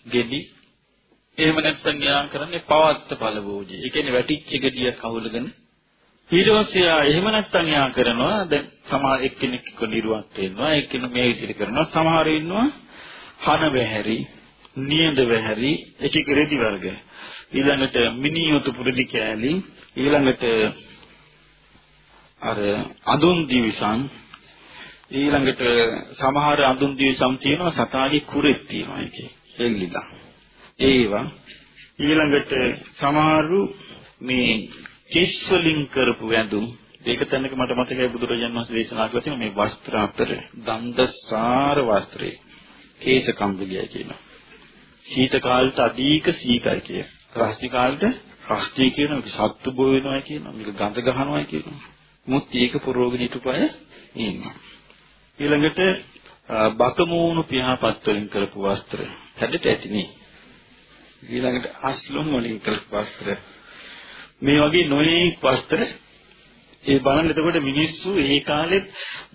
ගෙඩි එහෙම නැත්නම් යා කරන්නේ පවත්ත ඵල භෝජි. ඒ කියන්නේ වැටිච්ච ගෙඩිය කවුලගෙන ඊට පස්සේ යා එහෙම නැත්නම් යා කරනවා. දැන් සමහර එක්කෙනෙක් එක්ක නිර්වත් වෙනවා. එක්කෙනෙක් මේ විදිහට කරනවා. සමහර ඉන්නවා හන වැහැරි නියඳ වැහැරි එක එක රෙදි වර්ග. ඊළඟට මිනියොතු පුරුදි කෑලි. ඊළඟට අර අඳුන් දිවිසන්. ඊළඟට සමහර අඳුන් දිවිසම් තියෙනවා. සතාගේ කුරෙත් තියෙනවා ඒකේ. එල්ලිලා. ඒවා. ඊළඟට සමහරු මේ කෙස් වලින් කරපු වැඳුම්. ඒක තැනක මට මතකයි බුදුරජාණන් වහන්සේ දේශනා කළා තියෙනවා මේ වස්ත්‍ර අතර. දන්දසාර වස්ත්‍රේ කේශ කම්බලිය කියනවා. සීත කාලට අධික සීතයි කිය. රාස්ති කාලට රාස්ති කියනවා සත්තු බෝ වෙනවා කියනවා. මේක ගඳ ගහනවා කියනවා. මුත් ඒක පුරෝගින හිටපය ඉන්නවා. ඊළඟට බකමූණු පියාපත් වලින් කරපු වස්ත්‍ර. හැඩට ඇතිනේ ඊළඟට අස්ලොම් වලින් කරපු වස්ත්‍ර. මේ වගේ නොයෙක් වස්ත්‍ර ඒ බලන්න එතකොට මිනිස්සු ඒ කාලෙත්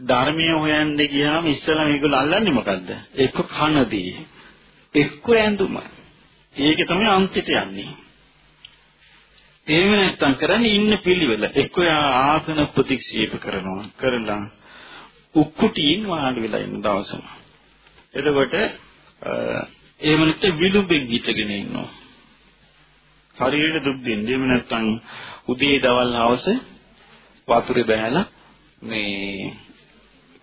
ධර්මය හොයන්න ගියාම ඉස්සලා මේගොල්ලෝ අල්ලන්නේ මොකද්ද? එක්ක කනදී එක්ක ඇඳුම. ඒක තමයි අන්තිට යන්නේ. එහෙම නැත්තම් කරන්නේ ඉන්න පිළිවෙල. එක්ක ආසන ප්‍රතික්ෂේප කරනවා. කරලා උක්කුටියින් වාඩි වෙලා ඉන්න දවසම. එතකොට එහෙම නැත්නම් විලුඹෙන් හිටගෙන ඉන්නවා. ශරීරෙට දුක් දෙන්නේ. එහෙම නැත්නම් උදේ දවල් හවස වතුරේ බහැලා මේ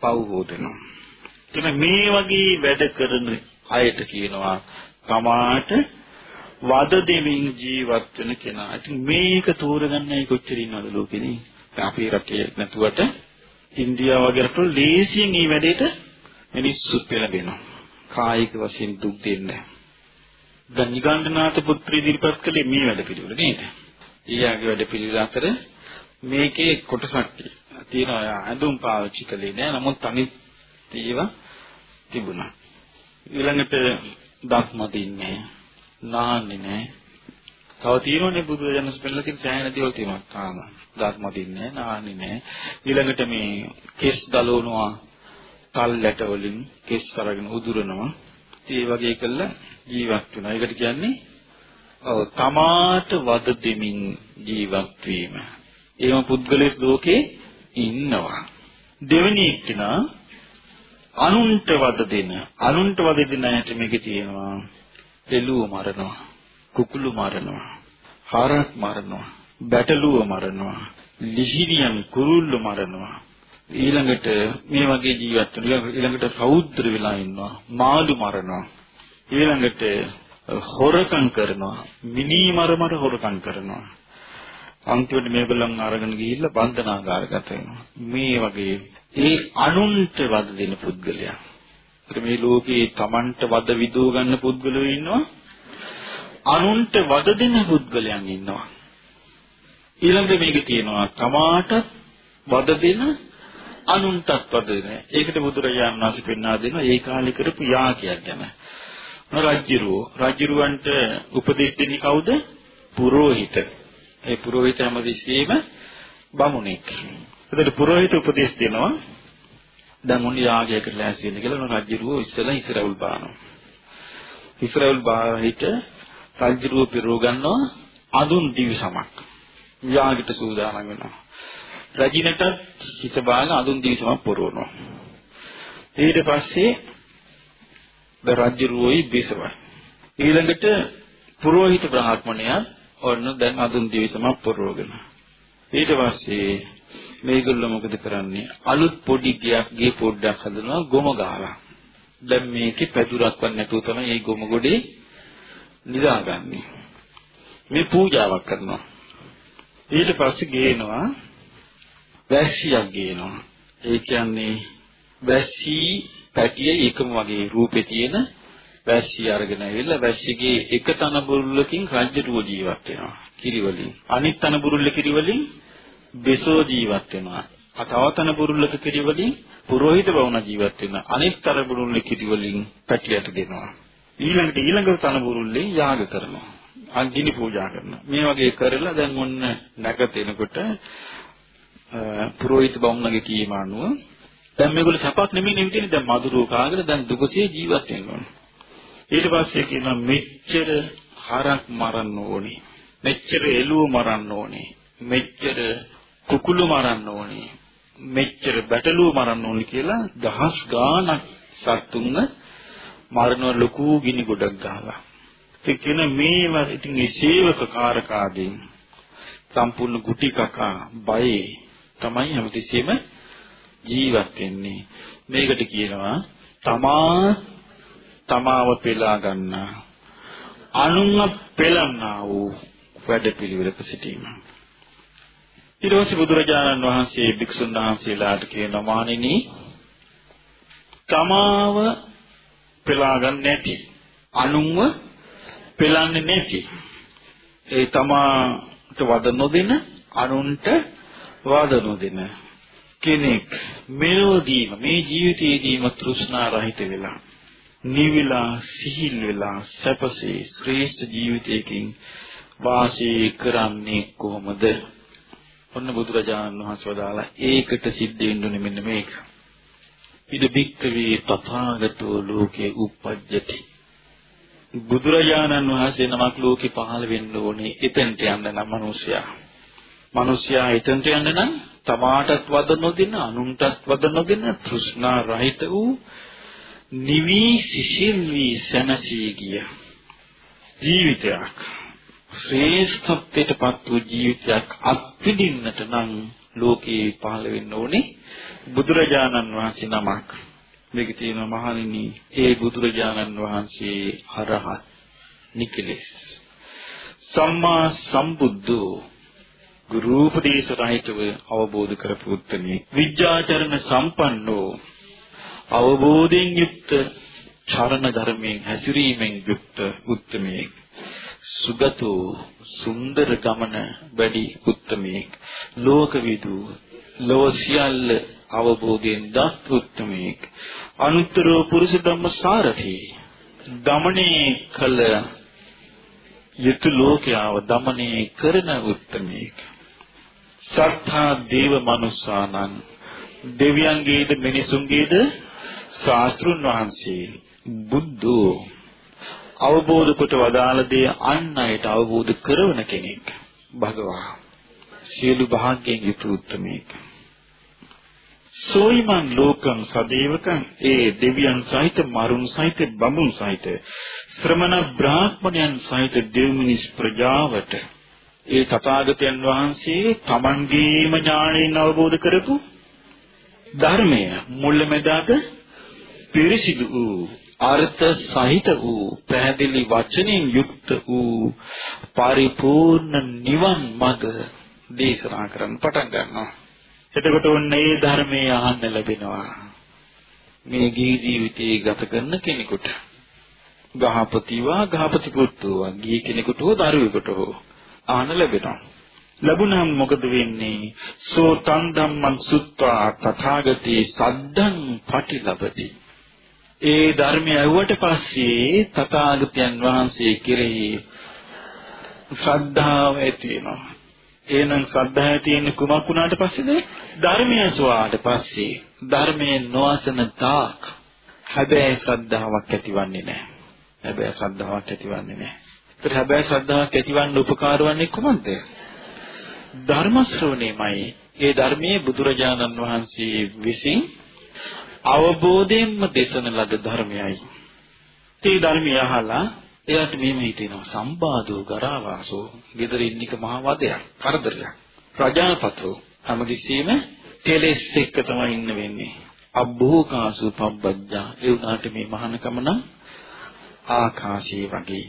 පව් හොදනවා. එතන මේ වගේ වැඩ කරන අයට කියනවා තමාට වද දෙමින් ජීවත් වෙන කෙනා. ඉතින් මේක තෝරගන්නයි කොච්චර ඉන්නවද ලෝකෙනේ? අපේ රටේ නැතුවට ඉන්දියාව වගේ රටවල ලේසියෙන් මේ වැඩේට මිනිස්සු පෙළඹෙනවා. කායික වශයෙන් දුක් දෙන්නේ. දැන් නිගණ්ඨනාත පුත්‍රය ඉදිරිපත් කළේ මේ වැඩ පිළිවෙල නේද? ඊයාගේ වැඩ පිළිවෙල අතර මේකේ කොටසක් තියෙනවා. ඇඳුම් පාවිච්චි කළේ නෑ. නමුත් අනිත් ඒවා තිබුණා. ඊළඟට දත් මදින්නේ නාන්නේ නෑ. තව තියෙනවනේ බුදු දහම ස්පෙල්ලා තියෙන සෑහෙන දේවල් තියෙනවා තාම. දත් මදින්නේ නාන්නේ නෑ. ඊළඟට මේ කෙස් දලවනවා තල් läට වලින් කෙස් අරගෙන උදුරනවා. ඒ වගේ කළා ජීවත් වෙනවා. ඒකට කියන්නේ ඔව් තමාට වද දෙමින් ජීවත් වීම. ඒම පුද්ගලයෙක් ලෝකේ ඉන්නවා. දෙවෙනි එක්කෙනා අනුන්ට වද දෙන අනුන්ට වද දෙන ඇයට මේකේ තියෙනවා එළුව මරනවා කුකුළු මරනවා හරක් මරනවා බැටළුව මරනවා ලිහිණියන් කුරුල්ල මරනවා ඊළඟට මේ වගේ ජීවත් වෙන ඊළඟට රෞද්‍ර වෙලා ඉන්නවා මාළු මරනවා ඊළඟට හොරකම් කරනවා මිනි මරමර හොරකම් කරනවා අන්තිමට මේගොල්ලන් අරගෙන ගිහිල්ලා බන්ධනාගාරගත වෙනවා මේ වගේ ඒ අනුන්ට වද දෙන පුද්ගලයා. ඒත් මේ ලෝකේ Tamanට වද විදෝ ගන්න පුද්ගලයෝ ඉන්නවා. අනුන්ට වද දෙන පුද්ගලයන් ඉන්නවා. ඊළඟට මේකේ තියෙනවා තමාට වද දෙන අනුන්ටත් පද නැහැ. ඒකට බුදුරජාණන් වහන්සේ පෙන්වා දෙනවා ඒ කාලේ කරපු යාගයක් ගැන. රජ්ජිරුවෝ රජ්ජිරුවන්ට උපදෙස් දෙන්නේ කවුද? පුරোহিত. ඒ පුරোহিত හැමදෙස්සෙම බමුණෙක්. එතකොට පුරোহিত උපදෙස් දෙනවා දැන් මොන යාගයකට ලෑස්ති වෙන්න කියලා නෝ රජ්ජිරුවෝ ඉස්සලා ඉස්රාවුල් බානවා. ඉස්රාවුල් බාහිට රජ්ජිරුවෝ පිරෝ ගන්නවා අඳුන් දිවි සමක්. යාගයට සූදානම් වෙනවා. රජිනට හිත බාන අඳුන් දිවිසමක් පුරවනවා. ඊට පස්සේ ද රජුරුවයි බිසවයි. ඊළඟට පුරোহিত බ්‍රාහ්මණයා ඔන්න දැන් අඳුන් දිවිසමක් පුරවගෙන. ඊට පස්සේ මේගොල්ලෝ මොකද කරන්නේ? අලුත් පොඩි ගයක් ගේ පොඩ්ඩක් හදනවා ගොම ගහලා. දැන් මේකේ පැදුරක්වත් නැතුව තමයි මේ ගොම ගොඩේ නිදාගන්නේ. මේ පූජාවක් කරනවා. ඊට පස්සේ ගේනවා වැස්සියක් ගේනවා. ඒ කියන්නේ වැස්සී පැටිය එකම වගේ රූපේ තියෙන වැස්සි අරගෙන ඇවිල්ලා වැස්සිගේ එක තන බුරුල්ලකින් රජ්‍යරුව ජීවත් වෙනවා. කිරි වලින්. අනිත් තන බුරුල්ල කිරි වලින් බෙසෝ ජීවත් වෙනවා. තවතන බුරුල්ලක කිරි වලින් පුරোহিত බවුණ ජීවත් වෙනවා. අනිත් තන බුරුල්ල කිරි වලින් පැටියට දෙනවා. ඊළඟට ඊළඟ තන බුරුල්ලෙන් යාග කරනවා. අග්නි පූජා කරනවා. මේ වගේ කරලා දැන් මොන්න නැගතෙනකොට පුරোහිත බමුණගේ කීම අනුව දැන් මේගොල්ලෝ සපක් නෙමෙයි නෙවිතිනේ දැන් මధుරෝ කාගෙන දැන් දුකසේ ජීවත් වෙනවා. ඊට පස්සේ කියනවා මෙච්චර හරක් මරන්න ඕනේ. මෙච්චර එළුව මරන්න ඕනේ. මෙච්චර කුකුළු මරන්න ඕනේ. මෙච්චර බැටළුව මරන්න ඕනේ කියලා දහස් ගාණක් සත්තුන්ව මරණ ලොකු ගිනි ගොඩක් ගහලා. ඉතින් කියන මේවා ඉතින් ඒ සේවක කාරකාගෙන් සම්පූර්ණ ගුටි කකා බයේ තමයි හැමතිස්සෙම ජීවත් වෙන්නේ. මේකට කියනවා තමා තමාව පෙලා ගන්නා අනුන්ව පෙළන්නා වූ වැඩපිළිවෙලක සිටීම. ඊට පස්සේ බුදුරජාණන් වහන්සේ භික්ෂුන් වහන්සේලාට කියනවා මානිනී තමාව පෙලා ගන්න නැති අනුන්ව පෙලන්නේ නැති ඒ තමාට වද නොදෙන අනුන්ට වද නොදෙන කෙනෙක් මෙලොවදීම මේ ජීවිතයේදීම තෘෂ්ණා රහිත වෙලා නිවිලා සිහිල් වෙලා සැපසේ ශ්‍රේෂ්ඨ ජීවිතයකින් වාසය කරන්නේ කොහොමද? ඔන්න බුදුරජාණන් වහන්සේ වදාලා ඒකට සිද්ධ වෙන්නේ මෙන්න මේක. ඉද බික්කවේ තථාගතෝ ලෝකේ උප්පජ්ජති. බුදුරජාණන් වහන්සේ නමක් ලෝකේ පහළ වෙන්න ඕනේ එතෙන්ට යන්න නම් මිනිසයා. මිනිසයා එතෙන්ට යන්න නම් තමාටත් වද නොදින අනුන්ටත් වද නොදින තෘෂ්ණා රහිත වූ නිවි සිසිල් වී සැනසී ගිය ජීවිතයක්. ශ්‍රේෂ්ඨත්වයටපත් වූ ජීවිතයක් අත්විඳින්නට නම් ලෝකේ පහළ වෙන්න ඕනේ. බුදුරජාණන් වහන්සේ නමක්. මේක තියෙනවා මහණෙනි ඒ බුදුරජාණන් වහන්සේ අරහත් නිකලෙස්. සම්මා සම්බුද්ධෝ ගුරුපදේශ රහිතව අවබෝධ කරපු උත්තමී විද්‍යාචරණ සම්පන්නෝ. අවබෝධයෙන් යුක්ත චරණ ධර්මයෙන් හැසිරීමෙන් යුක්ත උත්තමයෙක් සුගතෝ සුන්දර ගමන වැඩි උත්තමයෙක් ලෝකවිදු ලෝ සියල්ල අවබෝධයෙන් දත් උත්තමයෙක් අනුත්තර පුරුෂ ධම්ම සාරථි. දමණේ කළ යතු ලෝකයාව දමණේ කරන උත්තමයෙක් සත්තා දේව මනුස්සානං. දෙවියන්ගේද මිනිසුන්ගේද ශාස්ත්‍රුන් වහන්සේ බුද්ධෝ. අවබෝධ කොට වදාළ දේ අන් අයට අවබෝධ කරවන කෙනෙක්. භගවා සියලු භාග්‍යයෙන් යුතු උත්මේක සෝයිමන් ලෝකං සදේවකං ඒ දෙවියන් සහිත මරුන් සහිත බඹුන් සහිත ශ්‍රමණ බ්‍රාහ්මණයන් සහිත දෙව්මිනිස් ප්‍රජාවට ඒ තථාගතයන් වහන්සේ තමන්ගේම ඥාණයෙන් අවබෝධ කරපු ධර්මය මුල්ලමෙදාක පිරිසිදු වූ අර්ථ සහිත වූ පැහැදිලි වචනින් යුක්ත වූ පරිපූර්ණ නිවන් මඟ දේශනා කරන්න පටන් ගන්නවා. එතකොට ඔන්න ඒ ධර්මයේ අහන්න ලැබෙනවා. මේ ගිහි ජීවිතයේ ගත කරන කෙනෙකුට ගහපතිවා ගහපති පුත්තුවා ගිහි කෙනෙකුට හෝ දරුවෙකුට හෝ අහන්න ලැබෙනවා. ලැබුණාම මොකද වෙන්නේ? සෝ තන් ධම්මං සුත්වා තථාගතේ සද්දං පටිලබති. ඒ ධර්මය ඇහුවට පස්සේ තථාගතයන් වහන්සේ කෙරෙහි ශ්‍රද්ධාව ඇති වෙනවා. එහෙනම් ශ්‍රද්ධාව තියෙන්නේ කුමක් වුණාට පස්සේද? ධර්මය සුවාට පස්සේ ධර්මයේ නොඅසන තාක් හැබැයි ශ්‍රද්ධාවක් ඇතිවන්නේ නැහැ. හැබැයි ශ්‍රද්ධාවක් ඇතිවන්නේ නැහැ. ඒතර හැබැයි ශ්‍රද්ධාවක් ඇතිවන්න උපකාර වන්නේ කුමක්ද? ධර්ම ශ්‍රවණයමයි. ඒ ධර්මයේ බුදුරජාණන් වහන්සේ විසින් අවබෝධයෙන්ම දේශන ලද ධර්මයයි. ඒ ධර්මය අහලා එයාට මෙහෙම හිතෙනවා සම්බාධෝ ගරාවාසෝ ගෙදර ඉන්නක මහා වදයක් කරදරයක්. ප්‍රජාපතෝ හැමතිස්සෙම කෙලෙස් එක්ක තමයි ඉන්න වෙන්නේ. අබ්බෝකාසු පබ්බජ්ජා ඒ උනාට මේ මහානකම නම් ආකාශයේ වගේ.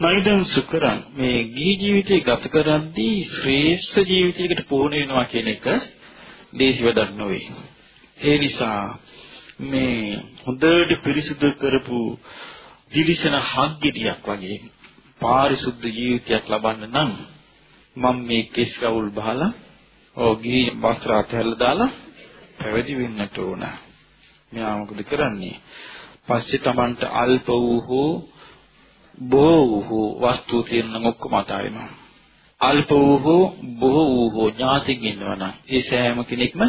නයිදන් සුකරන් මේ ගිහි ජීවිතය ගත කරද්දී ශ්‍රේෂ්ඨ ජීවිතයකට පෝණ වෙනවා කියන එක දේශි වැඩක් නොවේ. ඒ නිසා මේ හොඳට පිරිසිදු කරපු දිලිසෙන හග්ගෙඩියක් වගේ පාරිශුද්ධ ජීවිතයක් ලබන්න නම් මම මේ කෙස් කවුල් බහලා ඔය ගිහි වස්ත්‍ර අතහැරලා දාලා පැවිදි වෙන්නට ඕන. මෙයා මොකද කරන්නේ? පස්සේ Tamanට අල්ප වූ හෝ බොහෝ වූ වස්තු තියෙන නම් ඔක්කොම අතාරිනවා. අල්ප වූ හෝ බොහෝ වූ හෝ ඥාතින් ඉන්නවනම් ඒ සෑම කෙනෙක්ම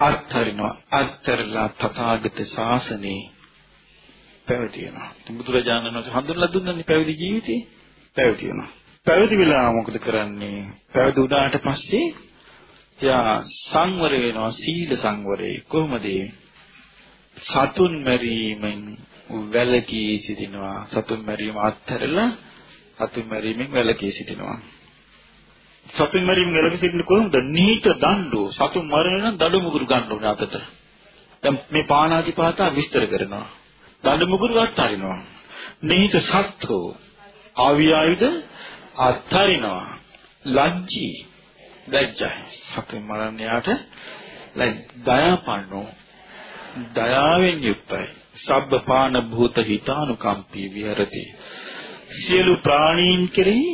අත්හරිනවා. අත්තරලා තථාගත ශාසනේ පැවිදි වෙනවා. බුදුරජාණන් වහන්සේ හඳුන්ලා දුන්නනේ පැවිදි ජීවිතේ පැවිදි වෙනවා. පැවිදි වෙලා මොකද කරන්නේ? පැවිදි වුණාට පස්සේ එයා සංවර වෙනවා සීල සංවරේ කොහොමද සතුන් මරීමෙන් වැළකී සිටිනවා. සතුන් මරීම අත්හැරලා සතුන් මරීමෙන් වැළකී සිටිනවා. සතුන් මරීමෙන් වැළකී සිටින කොහොමද? නීත දඬු. සතුන් මරණ නම් දඬු මුගුරු ගන්න ඕනේ අතට. දැන් මේ පාණාතිපාතා විස්තර කරනවා. දඬු මුගුරු අත්හරිනවා. නීත සත්තු ආවි ආයුධ අත්හරිනවා. ලැජ්ජී. ලැජ්ජයි. සතුන් මරණ යාට දයාපන්නෝ. දයාවෙන් යුක්තයි. සබ්බපාන භූත හිතානුකම්පී විහෙරති. සියලු ප්‍රාණීන් කෙරෙහි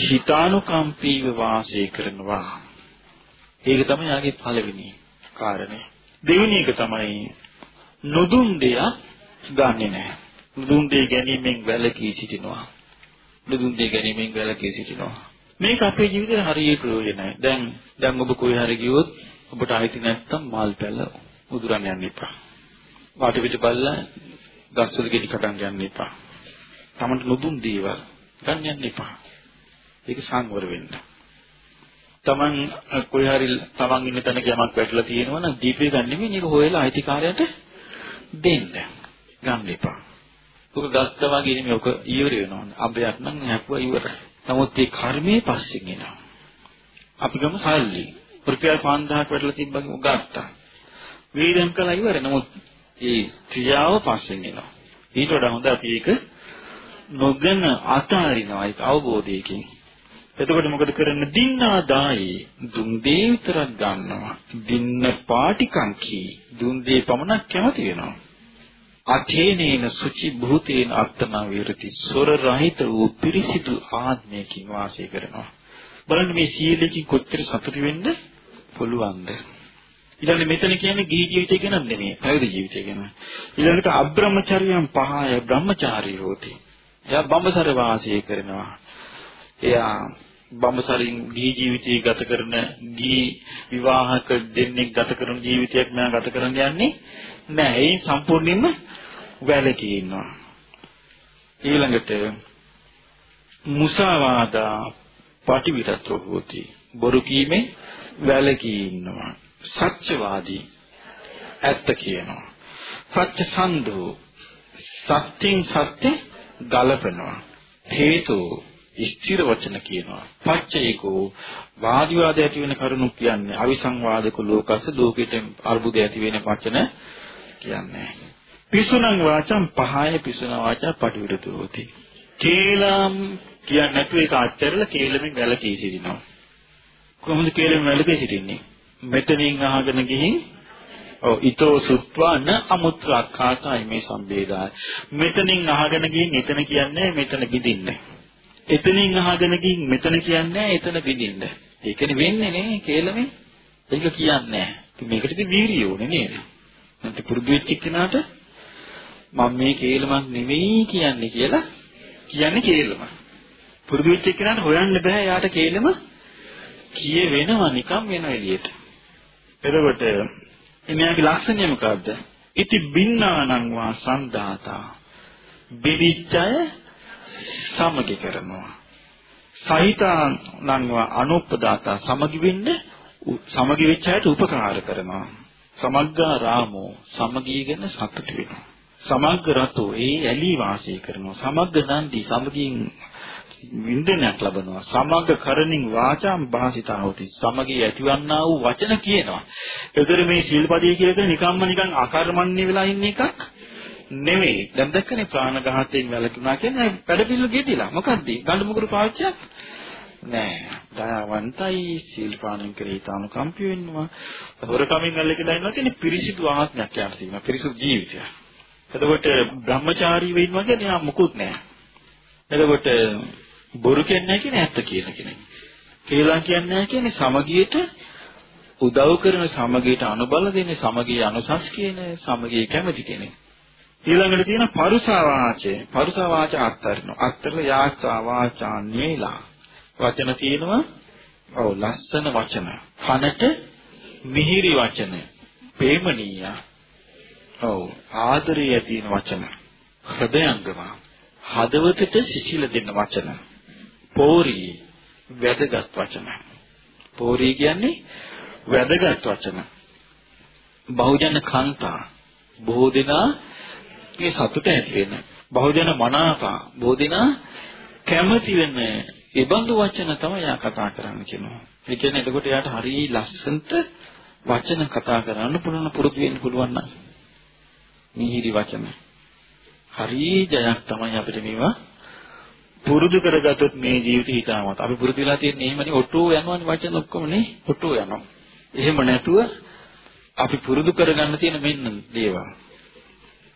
හිතානුකම්පීව වාසය කරනවා. ඒක තමයි යාගේ පළවෙනි කාරණේ දෙවෙනි එක තමයි නොදුන් දෙයක් ගන්නෙ නැහැ නොදුන් දෙය ගැනීමෙන් වැළකී සිටිනවා. නොදුන් දෙය ගැනීමෙන් වැළකී සිටිනවා. මේක අපේ ජීවිතේ හරියට ප්‍රයෝජනයි. දැන් දැන් ඔබ කොහේ හරි ගියොත් ඔබට අයිති නැත්තම් මල් පැල උදුරන්න යන්න එපා. වාට පිට බලලා ගස්වල ගෙඩි කඩන් යන්න එපා. තමන්ට නොදුන් දේවල් ගන්න යන්න එපා. ඒක සංවර වෙන්න. තමන් කොහේ හරි තමන් ඉන්න තැනක යමක් වැටලා තියෙනවා නම් දීපේ ගන්න නෙමෙයි මේක හොයලා අයිතිකාරයට දෙන්න. ගන්න එපා. ඔක ගත්තා වගේ නෙමෙයි ඔක ඉවර වෙනවා. අබයක් නම් හැපුවා ඉවරයි. නමුත් මේ කර්මයේ පස්සෙන් එනවා. අපි ගමු සල්ලි. රුපියල් 5000ක් වැටලා තිබ්බම ගත්තා. වේදම් කළා ඉවරයි. නමුත් ඒ ක්‍රියාව පස්සෙන් එනවා. ඊට වඩා හොඳ අපි ඒක නොගෙන අතාරිනවා ඒක අවබෝධයකින්. එතකොට මොකද කරන්න දින්නාදායි දුන් දේ විතරක් ගන්නවා. දින්න පාටිකංකී දුන් දේ පමණක් කැමති වෙනවා. අතේනේන සුචි භූතේන අත්තන විරති සොර රහිත වූ පිරිසිදු ආත්මයකින් වාසය කරනවා. බලන්න මේ සීලයෙන් කොච්චර සතුටු වෙන්න පුළුවන්ද? ඊළඟට මෙතන කියන්නේ ගිහි ජීවිතය ගැන නෙමෙයි පැවිදි ජීවිතය ගැන. ඊළඟට අබ්‍රහ්මචර්යයන් පහය බ්‍රහ්මචාරී හොති. එයා බඹසර වාසය කරනවා. එයා බඹසරින් ගිහි ජීවිතය ගත කරන ගිහි විවාහක දෙන්නෙක් ගත කරන ජීවිතයක් මම ගත කරන්න යන්නේ නෑ. ඒ සම්පූර්ණයෙන්ම වැළකී ඉන්නවා. ඊළඟට මුසාවාදා පටිවිරතෝ හොති. බොරු කීමේ වැළකී ඉන්නවා. සත්‍යවාදී ඇත්ත කියනවා. සත්‍ය සන්දෝ සත්‍යින් සත්‍ය ගලපනවා. හේතු ස්ථිර වචන කියනවා. පච්චේකෝ වාදිවාද ඇති වෙන කරුණු කියන්නේ අවිසංවාදක ලෝකස ලෝකෙට අර්බුද ඇති වෙන වචන කියන්නේ. පිසුණං වාචම් පහය පිසුණ වාචා පටිවිරතෝති. කේලම් කියන්නේ නැතුව ඒක අත්හැරලා කේලමෙන් වැළකී සිටිනවා. කොහොමද කේලමෙන් වැළකී සිටින්නේ? මෙතනින් අහගෙන ගිහින් ඔව් ඊතෝ සුත්වා න අමුත්‍රාඛාතයි මේ සම්බේදාය. මෙතනින් අහගෙන ගිහින් එතන කියන්නේ මෙතන බිඳින්න. එතනින් අහගෙන ගිහින් මෙතන කියන්නේ එතන බිඳින්න. ඒකනේ වෙන්නේ නේ කේලමේ. ඒක කියන්නේ නැහැ. මේකට ඉතින් වීරිය ඕනේ නේද? නැත්නම් පුරුදු වෙච්ච කෙනාට මම මේ කේලමක් නෙවෙයි කියන්නේ කියලා කියන්නේ කේලම. පුරුදු වෙච්ච කෙනාට හොයන්න බෑ යාට කේලම කියේ වෙනවා නිකම් වෙන එළියට. එතකොට එමයාගේ ලක්ෂණය මොකද්ද? ඉති බින්නානං වා සන්දාතා. බිරිච්ඡය සමගි කරනවා. සහිතානං වා අනුප්පදාතා සමගි වෙන්න සමගි වෙච්ච අයට උපකාර කරනවා. සමග්ගා රාමෝ සමගීගෙන සතුට වෙනවා. සමග්ග රතෝ ඒ ඇලී වාසය කරනවා. සමග්ග නන්දි සමගින් වින්දනයක් ලබනවා. සමග කරණින් වාචාම් භාසිතා හොති. සමගී ඇතිවන්නා වූ වචන කියනවා. ඒතර මේ සීල්පදයේ කියලා කියන නිකම්ම නිකන් අකර්මණ්‍ය වෙලා ඉන්න එකක් නෙවෙයි. දැන් දැක්කනේ ප්‍රාණඝාතයෙන් වැළකීමා කියන්නේ පැඩපිල්ල ගෙඩිලා. මොකද්ද? ගඳ මුගුරු පාවිච්චියක් නෑ. දයාවන්තයි සීල් පාලනය කරේ ඊටම කම්පි වෙන්නවා. හොරකමින් වැළකීලා ඉන්නවා කියන්නේ පිරිසිදු ආත්මයක් යාට තියෙනවා. පිරිසිදු ජීවිතයක්. එතකොට බ්‍රහ්මචාරී වෙන්නවා කියන්නේ ආ මුකුත් නෑ. එතකොට බොරු කියන්නේ කියන්නේ ඇත්ත කියන කෙනෙක්. කියලා කියන්නේ කියන්නේ සමගියට උදව් කරන සමගියට අනුබල දෙන්නේ සමගිය අනුසස් කියන සමගිය කැමති කෙනෙක්. ඊළඟට තියෙන පරුසා වාචය. පරුසා වාච අත්තරන. අත්තර යාචා වාචා නේලා. වචන තියෙනවා. ඔව් ලස්සන වචන. කනට මිහිරි වචන. ප්‍රේමණීය. ඔව් ආදරය තියෙන වචන. හෘදයංගම. හදවතට සිසිල දෙන්න වචන. පෝරී වැදගත් වචන. පෝරී කියන්නේ වැදගත් වචන. බහුජන කාන්තා බොහෝ දෙනා මේ සතුට ඇති වෙන බහුජන මනාපා බොහෝ දෙනා කැමති වෙන ඒබඳු වචන තමයි යා කතා කරන්න කියනවා. ඒ කියන්නේ එතකොට යාට හරි ලස්සනට වචන කතා කරන්න පුළුවන් පුරුදු වෙන්න පුළුවන් නම් මිහිරි වචන. හරි ජයක් තමයි අපිට මේවා පුරුදු කරගත්තොත් මේ ජීවිතය හිතාමත්. අපි පුරුදු වෙලා තියෙන්නේ එහෙමනේ ඔටෝ යනවනේ වචන ඔක්කොම නේ? ඔටෝ යනවා. එහෙම නැතුව අපි පුරුදු කරගන්න තියෙන මෙන්න දේවල්.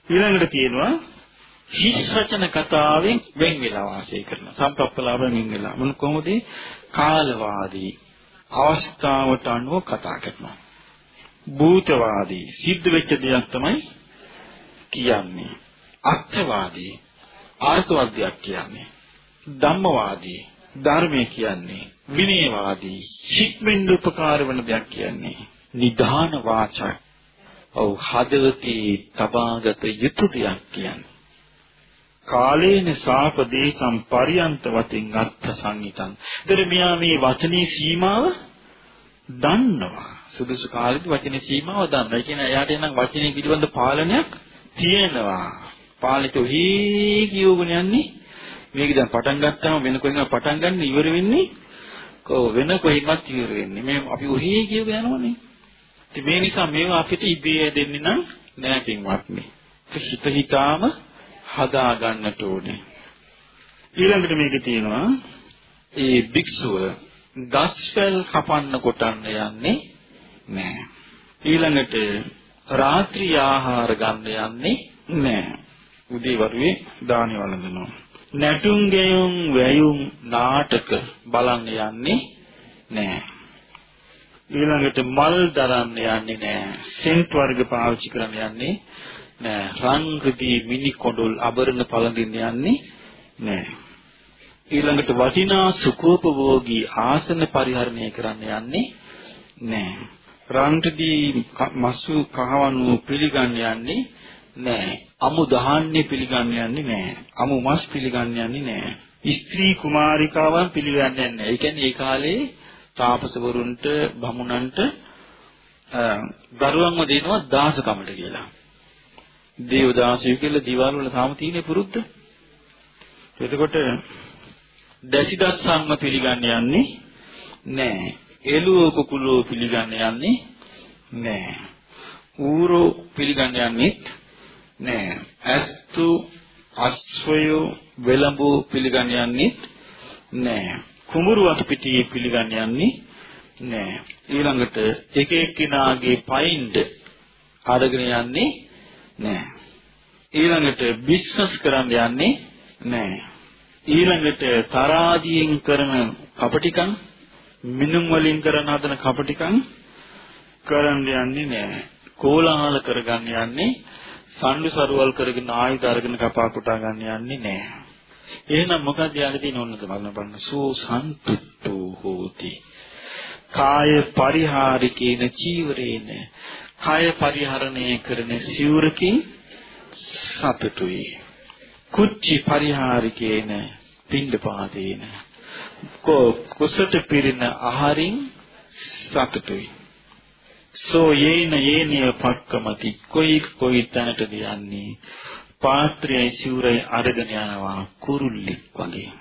ඊළඟට කියනවා හිස් වචන කතාවෙන් වෙන් වෙලා වාසය කරන සම්පප්පලාවෙන් වෙන් වෙලා. මොන කොහොමද? කාලවාදී අවස්ථාවට අනුව කතා කරනවා. භූතවාදී සිද්ධ වෙච්ච දෙයක් තමයි කියන්නේ අර්ථවාදී ආර්ථවාදයක් කියන්නේ. ධම්මවාදී ධර්මය කියන්නේ විනයවාදී හික්මෙන් උපකාර වන දෙයක් කියන්නේ නිධාන වාචක ඔව් හදවතේ තබාගත යුතු දෙයක් කියන්නේ කාලේන සාපදේශම් පරියන්ත වතින් අර්ථ සංහිතං. ඒතර මෙයා මේ වචනේ සීමාව දන්නවා. සුදුසු කාලෙදි වචනේ සීමාව දන්නවා. ඒ කියන්නේ එයාට එනම් වචනේ පිළිබඳ පාලනයක් තියෙනවා. පාලිත හී කියවගෙන යන්නේ මේක දැන් පටන් ගත්තාම වෙන කොහෙන්ද පටන් ගන්න ඉවර වෙන්නේ කො වෙන කොහෙන්වත් ඉවර වෙන්නේ මේ අපි ඔහි කියවගෙන යනවනේ ඉතින් මේ නිසා මේවා අපිට ඉබේ දෙන්නේ නම් නෑ පින්වත්නි හිත හිතාම හදා ගන්නට ඕනේ. ඊළඟට මේකේ තියෙනවා ඒ භික්ෂුව ගස්වැල් කපන්න කොටන්න යන්නේ නැහැ. ඊළඟට රාත්‍රී ආහාර ගන්න යන්නේ නැහැ. උදේ වරුවේ දානි වළඳනවා. නැටුම් ගෙයුම් වැයුම් නාටක බලන්න යන්නේ නැහැ. ඊළඟට මල් දරන්න යන්නේ නැහැ. සෙන්ට් වර්ග පාවිච්චි කරන්න යන්නේ නෑ රන් රිදී මිනි කොඩොල් අබරණ පළඳින්න යන්නේ නෑ ඊළඟට වටිනා සුඛෝපභෝගී ආසන පරිහරණය කරන්න යන්නේ නෑ රන් රිදී මසු කහවණු පිළිගන්න යන්නේ නෑ අමු දහන්නේ පිළිගන්න යන්නේ නෑ අමු මස් පිළිගන්න යන්නේ නෑ ස්ත්‍රී කුමාරිකාවන් පිළිගන්නේ නැහැ. ඒ කියන්නේ ඒ කාලේ තාපසවරුන්ට බමුණන්ට දරුවන්ව දෙනවා දාසකමට කියලා. දේවදාසය කියලා දිවාල වල තාම තියෙන පුරුද්ද. එතකොට දැසිදස්සම්ම පිළිගන්න යන්නේ නෑ. එළුව කුකුලෝ පිළිගන්න යන්නේ නෑ. ඌරෝ පිළිගන්න යන්නේ නෑ. ඇත්තු අස්වයෝ වෙලඹු පිළිගන්න යන්නේ නෑ. කුඹුරු අත්පිටියේ පිළිගන්න යන්නේ නෑ. ඊළඟට එක එක්කිනාගේ පයින්ඩ අරගෙන යන්නේ නෑ. ඊළඟට බිස්නස් කරන්න යන්නේ නෑ. ඊළඟට තරාදියෙන් කරන කපටිකම් මිනුම් වලින් කරන හදන කපටිකම් කරන්න යන්නේ නෑ. කෝලාහල කරගන්න යන්නේ සම්ඩු සරුවල් කරගෙන ආයුධ අරගෙන කපා කුටා ගන්න යන්නේ නෑ. එහෙනම් මොකක්ද යාගේ තියෙන ඕනද බලන්න බලන්න සෝ සන්තුට්ඨෝ හෝති. කාය පරිහාරිකේන චීවරේන කය පරිහරණය කරන සිවුරකින් සතුටුයි. කුච්චි පරිහාරිකේන පින්ඩපාතේන කෝ කුසට පිරින ආහාරින් සතුටුයි. සෝ යේන යේනිය පක්කමති කොයි කොයි තැනටද යන්නේ පාත්‍රයයි සිවුරයි අරගෙන යනවා කුරුල්ලෙක් වගේ.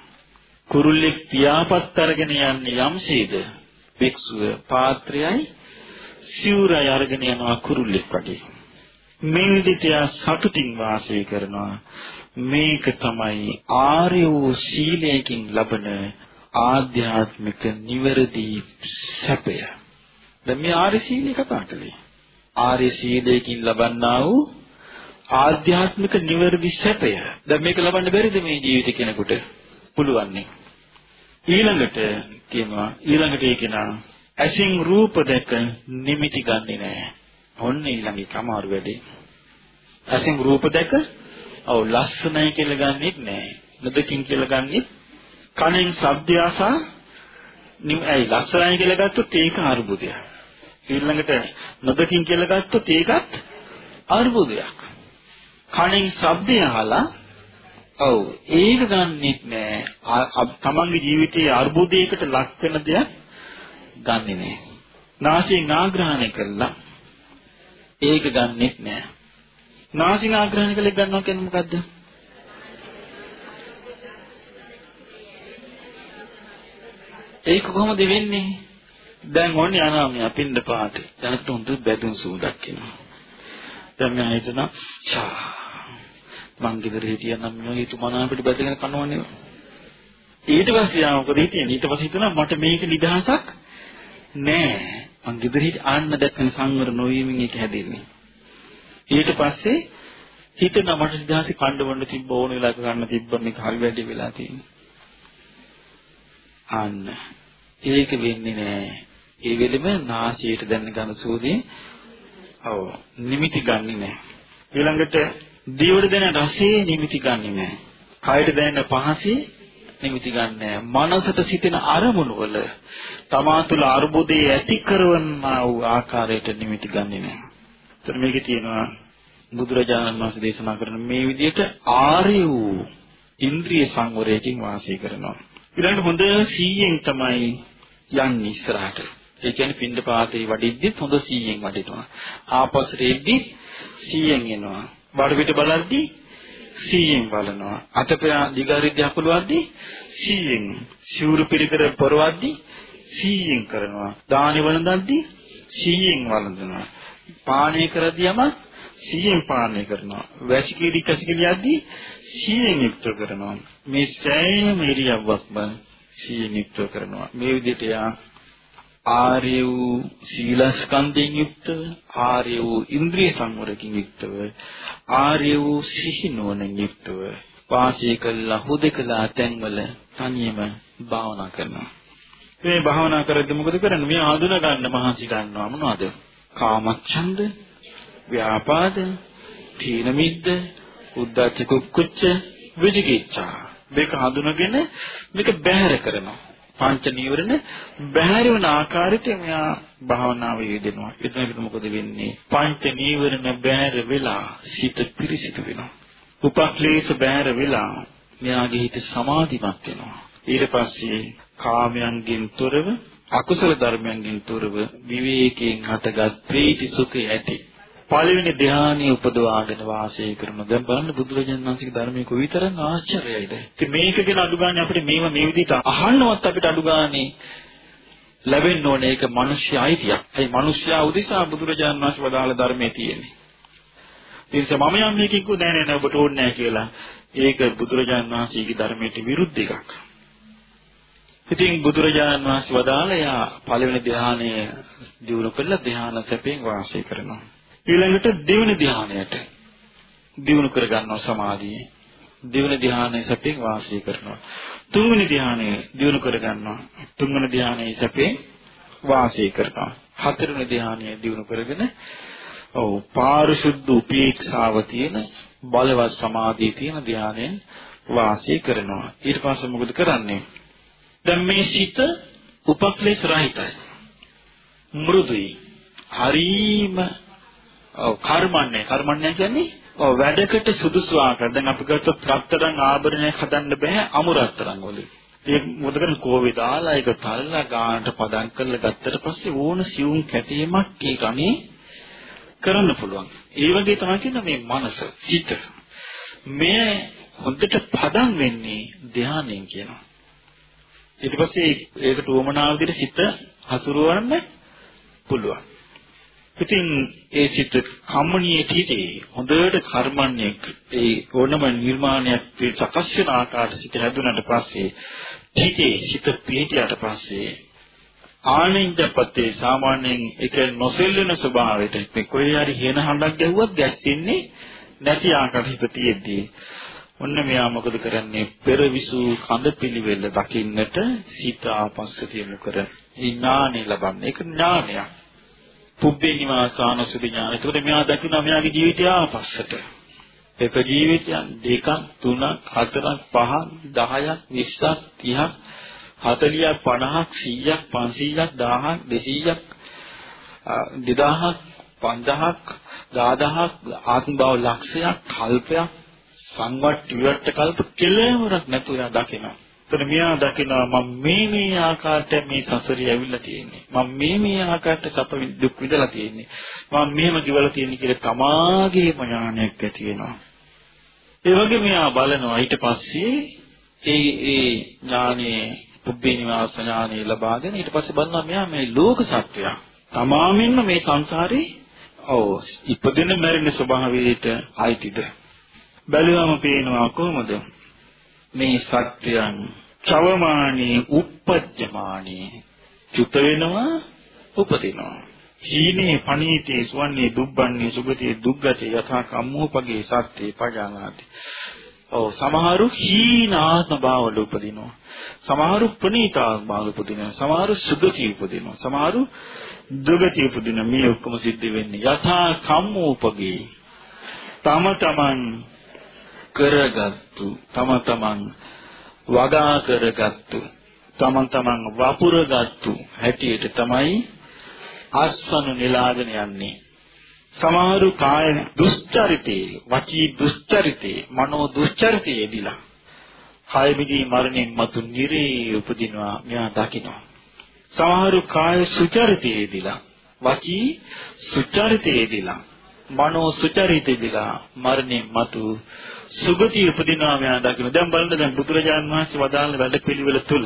කුරුල්ලෙක් පියාපත් අරගෙන යන්නේ යම්සේද භික්ෂුව පාත්‍රයයි සිවුරයි අරගෙන යනවා කුරුල්ලෙක් වගේ. මේ විදිහට සතුටින් වාසය කරනවා. මේක තමයි ආර්ය වූ සීලයෙන් ලබන ආධ්‍යාත්මික නිවැරදි සැපය. දැන් මේ ආර්ය සීලය කතා කළේ. ආර්ය සීලයෙන් ලබන්නා වූ ආධ්‍යාත්මික නිවැරදි සැපය. දැන් මේක ලබන්න බැරිද මේ ජීවිත කෙනෙකුට? පුළුවන් නේ. ඊළඟට කියනවා ඊළඟට ඒ කෙනා ඇසින් රූප දැක නිමිති ගන්නෙ නෑ. ඔන්න ඊළඟ එක අමාරු වැඩේ. ඇසින් රූප දැක ඔව් ලස්සනයි කියලා ගන්නෙත් නෑ. නදකින් කියලා ගන්නෙත් කනෙන් ශබ්දය අසා නිමයි ලස්සනයි කියලා ගත්තොත් ඒක අරුබුදයක්. ඊළඟට නදකින් කියලා ගත්තොත් ඒකත් අරුබුදයක්. කනෙන් ශබ්දය අහලා ඔව් ඒක ගන්නෙත් නෑ. තමන්ගේ ජීවිතයේ අර්බුදයකට ලක් වෙන දෙයක් ගන්නෙ නෑ. නාසයෙන් ආග්‍රහණය කළා ඒක ගන්නෙත් නෑ. නාසයෙන් ආග්‍රහණය කළේ ගන්නවා කියන්නේ මොකද්ද? ඒක කොහොමද වෙන්නේ? දැන් ඕනේ අනාමිය පින්ඳ පාතේ. දැනට හොඳ බැදුම් සූදක් එනවා. දැන් මම හිතනවා ෂා මං ගෙදර හිටියනම් මම හිතු මනාපට බැදගෙන කනවනේ. ඊට පස්සේ ආ මොකද හිටියේ? ඊට පස්සේ හිතනවා මට මේක නිදහසක් නෑ. මං ගෙදර හිට ආන්න දැක්කන සංවර නොවීමෙන් ඒක හැදෙන්නේ. ඊට පස්සේ හිතනවා මට නිදහසේ කණ්ඩ වන්න තිබ්බ ඕන වෙලාවක ගන්න තිබ්බ මේක හරි වැඩි වෙලා තියෙන්නේ. ආන්න ඒක වෙන්නේ නෑ. ඒ වෙලෙම නාසයට දැනෙන ගඳ සූදී ඔව් නිමිති ගන්නෙ නෑ. ඊළඟට දිවට දැනෙන රසයේ නිමිති ගන්නෙ නෑ. කයට දැනෙන පහසේ නිමිති ගන්නෑ. මනසට සිතෙන අරමුණු වල තමා තුළ අරුබුදේ ඇති කරවන්නා වූ ආකාරයට නිමිති ගන්නෙ නෑ. ඒතර මේකේ තියෙනවා බුදුරජාණන් වහන්සේ දේශනා කරන මේ විදිහට ආර්ය වූ ඉන්ද්‍රිය සංවරයකින් වාසය කරනවා. ඊළඟට හොඳ සීයෙන් තමයි යන්නේ ඉස්සරහට. ඒ කියන්නේ පින්ඩ පාතේ වඩිද්දිත් හොඳ සීයෙන් වඩිනවා. ආපස්සට එද්දි සීයෙන් එනවා. බඩ පිට බලද්දී 100න් බලනවා. අතපය දිගාරිද්දී අකුලවද්දී 100න්. සිවුරු පිළිකර පොරවද්දී 100න් කරනවා. දානි වළඳද්දී 100න් වළඳනවා. පානය කරදියම 100න් පානය කරනවා. වැසිකිලි කසිකිලි යද්දී 100න් යුක්ත කරනවා. මේ සෑම ඉරියව්වක්ම 100න් යුක්ත කරනවා. මේ විදිහට යා ආර්ය වූ සීලස්කන්ධයෙන් යුක්තව ආර්ය වූ ඉන්ද්‍රිය සංවරකින් යුක්තව ආර්ය වූ සිහි නුවණින් යුක්තව වාසය කළා හුදකලා තැන්වල තනියම භාවනා කරනවා. මේ භාවනා කරද්දී මොකද කරන්නේ? මේ ආඳුන ගන්න මහන්සි ගන්නවා. මොනවද? කාමච්ඡන්ද ව්‍යාපාද තීන මිද්ද උද්ධච්ච කුක්කුච්ච විචිකිච්ඡා මේක හඳුනගෙන මේක බැහැර කරනවා. පංච නීවරණ බැහැර වන ආකාරයට මෙයා භාවනාව යෙදෙනවා. එතනකට මොකද වෙන්නේ? පංච නීවරණ බැහැර වෙලා සිත පිරිසිදු වෙනවා. උපක්ලේශ බැහැර වෙලා මෙයාගේ හිත සමාධිමත් වෙනවා. ඊට පස්සේ කාමයන්ගෙන් තොරව අකුසල ධර්මයන්ගෙන් තොරව විවේකයෙන් හටගත් ප්‍රීති සුඛය ඇති පළවෙනි ධානයේ උපදවාගෙන වාසය කරන දැන් බලන්න බුදුරජාණන් වහන්සේගේ ධර්මයේ කොයිතරම් ආශ්චර්යයිද? ඉතින් මේක ගැන අඩු ගන්න අපිට මේව මේ විදිහට අහන්නවත් අපිට අඩු ගානේ ලැබෙන්න ඕනේ. ඒක මිනිස්සු අයිතියක්. ඒ මිනිස්සයා උදෙසා බුදුරජාණන් වහන්සේ වදාළ ධර්මයේ තියෙන්නේ. ඒ නිසා මම යම් මේකෙන් කිව්ව නෑ නෑ නෑ ඔබට ඕනේ නෑ කියලා. ඒක බුදුරජාණන් වහන්සේගේ ධර්මයට විරුද්ධ එකක්. ඉතින් බුදුරජාණන් වහන්සේ වදාළ යා පළවෙනි ධානය දිනු කළා. ධාන සැපෙන් වාසය කරනවා. ඊළඟට දෙවෙනි ධ්‍යානයට දිනු කර ගන්නවා සමාධිය. දෙවෙනි ධ්‍යානයේ සැපෙන් වාසය කරනවා. තුන්වෙනි ධ්‍යානය දිනු කර ගන්නවා. තුන්වෙනි ධ්‍යානයේ සැපෙන් වාසය කරනවා. හතරවෙනි ධ්‍යානය දිනු කරගෙන ඔව් පාරිශුද්ධ උපේක්ෂාව තියෙන බලවත් සමාධිය තියෙන ධ්‍යානයෙන් වාසය කරනවා. ඊට පස්සේ මොකද කරන්නේ? දැන් මේ සිත උපක්ලේශ රහිතයි. මෘදුයි. හරීම ඔව් කර්මන්නේ කර්මන්නේ කියන්නේ ඔව් වැඩකට සුදුසු ආකාර. දැන් අපි ගත්තොත් රත්තරන් ආභරණයක් හදන්න බෑ අමු රත්තරන් වලින්. ඒක මොකද කරන්නේ කෝවේ දාලා ඒක තල්ලා ගානට පදම් කරලා ගත්තට පස්සේ ඕන සියුම් කැටීමක් ඒ ගණේ කරන්න පුළුවන්. ඒ වගේ තමයි කියන මේ මනස, සිත. මේ හොඳට පදම් වෙන්නේ ධානයෙන් කියනවා. ඊට පස්සේ ඒකට උවමනා විදිහට සිත හසුරවන්න පුළුවන්. ඉතින් ඒ සිත කම්මණියේ හිතේ හොඳට කර්මන්නේ ඒ ඕනම නිර්මාණයක් සකස් වෙන ආකාරයට සිත හැදුනට පස්සේ හිතේ සිත පිහිටියට පස්සේ ආනින්දපතේ සාමාන්‍යයෙන් ඒක නොසෙල්ලෙන ස්වභාවයට මේ කොහේ හරි හේන හඬක් ගැහුවත් ගැස්සෙන්නේ නැති ආකාරයට තියෙද්දී. ඔන්න මෙයා මොකද කරන්නේ? පෙරවිසු කඳ පිළිවෙල දකින්නට සිත ආපස්සට යොමු කර. ඥානෙ ලබන්නේ. ඒක ඥානයක්. පුබ්බේ නිවාසානසුති ඥාන. ඒකෝද මෙයා දකිනවා මෙයාගේ ජීවිතය ආපස්සට. එක ජීවිතයන් දෙකක් තුනක් හතරක් පහක් 10ක් 20ක් 30ක් 40ක් 50ක් 500ක් 1000ක් 2000ක් 5000ක් 10000ක් ආත්ම භව ලක්ෂයක් කල්පයක් සංවත් විවට්ට කල්ප කෙලවරක් නැතුව යා දකිනවා. එතන මෙයා දකිනවා මම මේ මේ ආකාරයට මේ සසරේ ඇවිල්ලා තියෙන්නේ. මම මේ මේ ආකාරයට සැප දුක් විඳලා තියෙන්නේ. මම මෙහෙම කිවලා තියෙන්නේ කියලා තමාගේම ඥානයක් ඇති වෙනවා. ඒ වගේ මෙයා බලනවා ඊට පස්සේ ඒ ඒ ඥානයේ පුබ්බේ නිවාස ඥානය ලබාගෙන ඊට පස්සේ බලනවා මෙයා මේ ලෝක සත්‍යය. තමාමින්ම මේ සංසාරේ ඔව් ඉපදෙන මැරෙන ස්වභාවයට අයිතිද? බැලුවම පේනවා කොහොමද? මේ සත්‍යයන් චවමානී uppajjamaanii චුත වෙනවා උපදිනවා. හීනේ පණීතේ සුවන්නේ දුබ්බන්නේ සුගතියේ දුග්ගතේ යථා කම්මෝපගේ සත්‍යේ පජානාති. ඔව් සමහරු හීනාත්ම භාවවල උපදිනවා. සමහරු ප්‍රණීතාත්ම භාවවල උපදිනවා. සමහරු සුගතිය උපදිනවා. සමහරු දුගතිය උපදිනවා. මේ ඔක්කොම සිද්ධ වෙන්නේ යථා කම්මෝපගේ. තම තමන් කරගත්තු තම තමන් වගා කරගත්තු තමන් තමන් වපුරගත්තු හැටියට තමයි අස්වනු නෙලාගෙන යන්නේ. සමහරු කාය දුස්චරිතේ වචී දුස්චරිතේ මනෝ දුස්චරිතේ එදිලා කාය විදී මරණයෙන් මතු නිරේ උපදිනවා මෙයා දකිනවා. සමහරු කාය සුචරිතේ එදිලා වචී සුචරිතේ එදිලා මනෝ සුචරිතේ එදිලා මරණයෙන් මතු සුගතිය උපදිනවා මෙයා දකින්න. දැන් බලන්න දැන් බුදුරජාණන් වහන්සේ වදාළන වැඩ පිළිවෙල තුල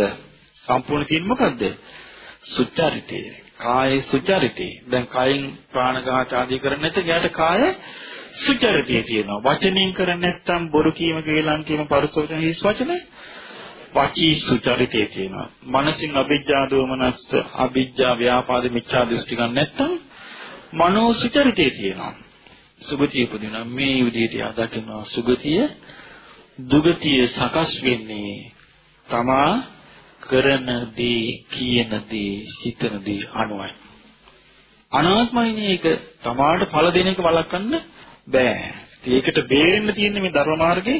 සම්පූර්ණ තියෙන්නේ මොකද්ද? සුචරිතය. කායේ සුචරිතය. දැන් කායෙන් ප්‍රාණඝාත ආදී කරන්නේ නැත්නම් එයාට කාය සුචරිතය තියෙනවා. වචනෙන් කරන්නේ නැත්නම් බොරු කීම, කේලම් කීම, පරිසෝචන හිස් වචන වචී සුචරිතය තියෙනවා. මනසින් අවිජ්ජා දෝමනස්ස, අවිජ්ජා ව්‍යාපාද මිච්ඡා දෘෂ්ටි ගන්න නැත්නම් මනෝ සුචරිතය තියෙනවා. සුගතිය උපදිනවා. මේ විදිහට යා දකිනවා සුගතිය දුගතිය සකස් වෙන්නේ තමා කරන දේ කියන දේ හිතන දේ අනුවයි. අනාත්මයිනේ ඒක තමාට ඵල දෙන එක වළක්වන්න බෑ. ඒකට බේරෙන්න තියෙන්නේ මේ ධර්ම මාර්ගේ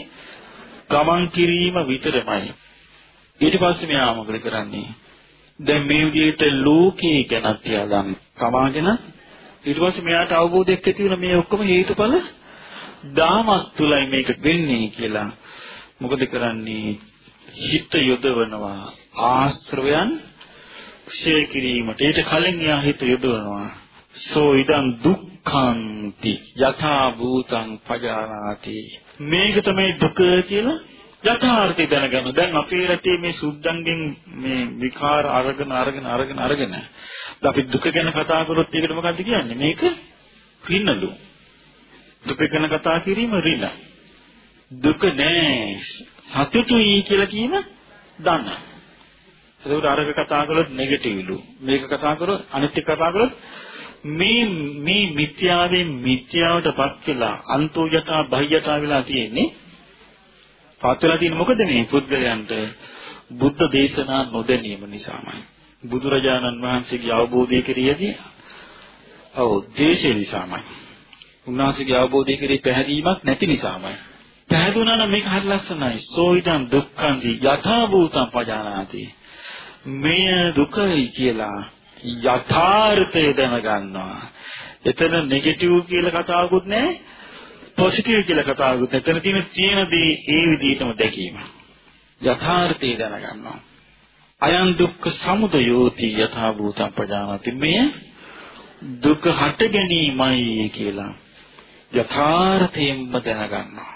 ගමන් කිරීම විතරමයි. ඊට පස්සේ මෙයා මොකද කරන්නේ? දැන් මේ විදිහට ලෝකේ ගැන තියා ගන්න තමාගෙන ඊට පස්සේ මෙයාට අවබෝධයක් ඇති වෙන මේ ඔක්කොම හේතුඵල දාමක් තුලයි මේක වෙන්නේ කියලා. මොකද කරන්නේ? හිත යොදවනවා ආශ්‍රවයන් ක්ෂය කිරීමට. ඊට කලින් යා හිත යොදවනවා. සෝ ඉදං දුක්ඛන්ති යථා භූතං පජානාති. මේක තමයි දුක කියලා යථාර්ථය දැනගන්න. දැන් අපේ රටේ මේ සුද්ධංගෙන් මේ විකාර අරගෙන අරගෙන අරගෙන අරගෙන අපි දුක ගැන කතා කරොත් ඒකට මොකද්ද කියන්නේ? මේක රිනලු. දුක ගැන කතා කිරීම රින. දුක නෑ සතුටුයි කියලා කියන දන්න. ඒකට අරක කතා කරොත් නෙගටිව්ලු. මේක කතා කරොත් අනිත් එක කතා කරොත් මේ මේ මිත්‍යාවෙන් මිත්‍යාවටපත් වෙලා අන්තෝ යථා බහ්‍යතා වෙලා තියෙන්නේ පත් වෙලා තියෙන්නේ මොකද මේ පුද්ගලයන්ට බුද්ධ දේශනා නොදැනීම නිසාමයි. බුදුරජාණන් වහන්සේගේ අවබෝධය කෙරෙහිදී ඔව් දේශේ නිසාමයි. උන්වහන්සේගේ අවබෝධය කෙරෙහි පැහැදීමක් නැති නිසාමයි. පැහැදුනා නම් මේක හරි ලස්සනයි. සෝයිදං දුක්ඛන්ති යථා භූතං පජානාති. මෙය දුකයි කියලා යථාර්ථය දැනගන්නවා. එතන නෙගටිව් කියලා කතාවකුත් නැහැ. පොසිටිව් කියලා කතාවකුත් නැහැ. එතන තියෙන තියෙන දේ ඒ විදිහටම දැකීම. යථාර්ථය දැනගන්නවා. අයං දුක්ඛ සමුදයෝති යථා භූතං පජානාති මෙය දුක හට ගැනීමයි කියලා යථාර්ථයෙන්ම දැනගන්නවා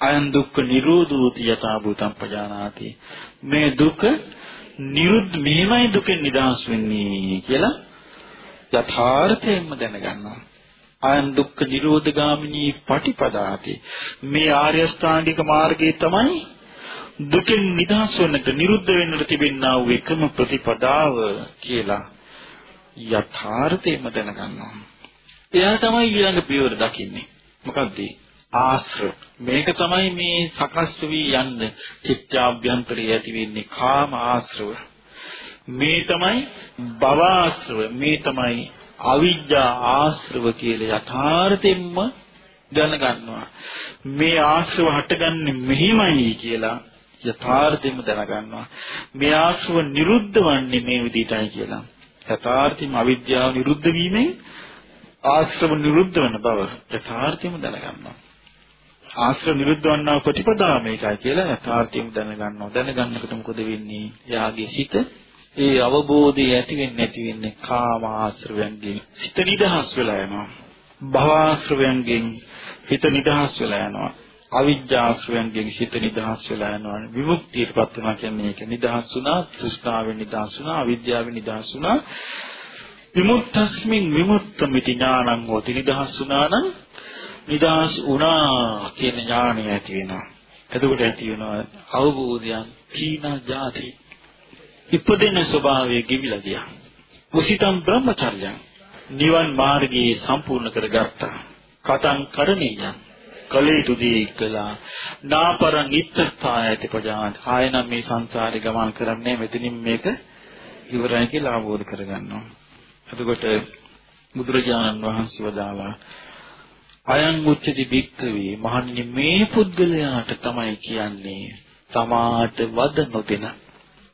අයං දුක්ඛ නිරෝධෝති යථා භූතං පජානාති මේ දුක නිරුද්ධ මෙහෙමයි දුකෙන් නිදහස් වෙන්නේ කියලා යථාර්ථයෙන්ම දැනගන්නවා. අයන් දුක්ඛ නිරෝධ ගාමිනී පටිපදාති. මේ ආර්ය අෂ්ටාංගික මාර්ගයේ තමයි දුකෙන් නිදහස් වෙන්නට නිරුද්ධ වෙන්නට තිබෙනා වූ එකම ප්‍රතිපදාව කියලා යථාර්ථයෙන්ම දැනගන්නවා. එයා තමයි ඊළඟ පියවර දකින්නේ. මොකක්ද? ආශ්‍රව. මේක තමයි මේ සකස් වී යන්න චිත්තාභ්‍යන්තරයේ ඇති වෙන්නේ කාම ආශ්‍රව. මේ තමයි භව ආශ්‍රව. මේ තමයි අවිජ්ජා ආශ්‍රව කියලා යථාර්ථයෙන්ම දැනගන්නවා. මේ ආශ්‍රව හටගන්නේ මෙහිමයි කියලා යථාර්ථයෙන්ම දැනගන්නවා. මේ ආශ්‍රව නිරුද්ධ වන්නේ මේ විදිහටයි කියලා. යථාර්ථයෙන්ම අවිද්‍යාව නිරුද්ධ වීමෙන් ආශ්‍රව නිරුද්ධ වෙන බව යථාර්ථයෙන්ම දැනගන්නවා. ආශ්‍රව නිරුද්ධ වන්නා ප්‍රතිපදාව මේකයි කියලා යථාර්ථයෙන් දැනගන්නවා. දැනගන්නකොට මොකද වෙන්නේ? යාගේ සිත ඒ අවබෝධය ඇති වෙන්නේ නැති වෙන්නේ කාම ආශ්‍රවයන්ගෙන් සිත නිදහස් වෙලා යනවා. භව ආශ්‍රවයන්ගෙන් හිත නිදහස් වෙලා යනවා. අවිජ්ජාසුවෙන්ගෙන් හිත නිදහස් වෙලා යනවා. විමුක්තියටපත් වෙනවා කියන්නේ ඒක. නිදහස් වුණා තෘෂ්ණාවෙන් නිදහස් වුණා අවිද්‍යාවෙන් නිදහස් වුණා. විමුක්තස්මින් විමුක්තമിതി ඥානං හෝති. නිදහස් වුණා නම් නිදහස් වුණා කියන ඥාණය ඇති වෙනවා. එතකොට ඇති වෙනවා අවබෝධයන් කීනා જાති ඉපදෙන ස්වභාවය ගිවිලා ගියා. කුසිතම් බ්‍රහ්මචර්යං නිවන් මාර්ගයේ සම්පූර්ණ කරගත්තා. කතං කරණීයං. කරණීයන් කලේ තුදී කළා. නාපර නිත්‍යතායති පජාන. ආයනම් මේ සංසාරේ ගමන් කරන්නේ මෙතනින් මේක ඉවරයි කියලා අවබෝධ කරගන්නවා. එතකොට බුදුරජාණන් වහන්සේ වදාලා අයං උච්චති භික්ඛවේ මහණනි මේ පුද්ගලයාට තමයි කියන්නේ තමාට වද නොදෙන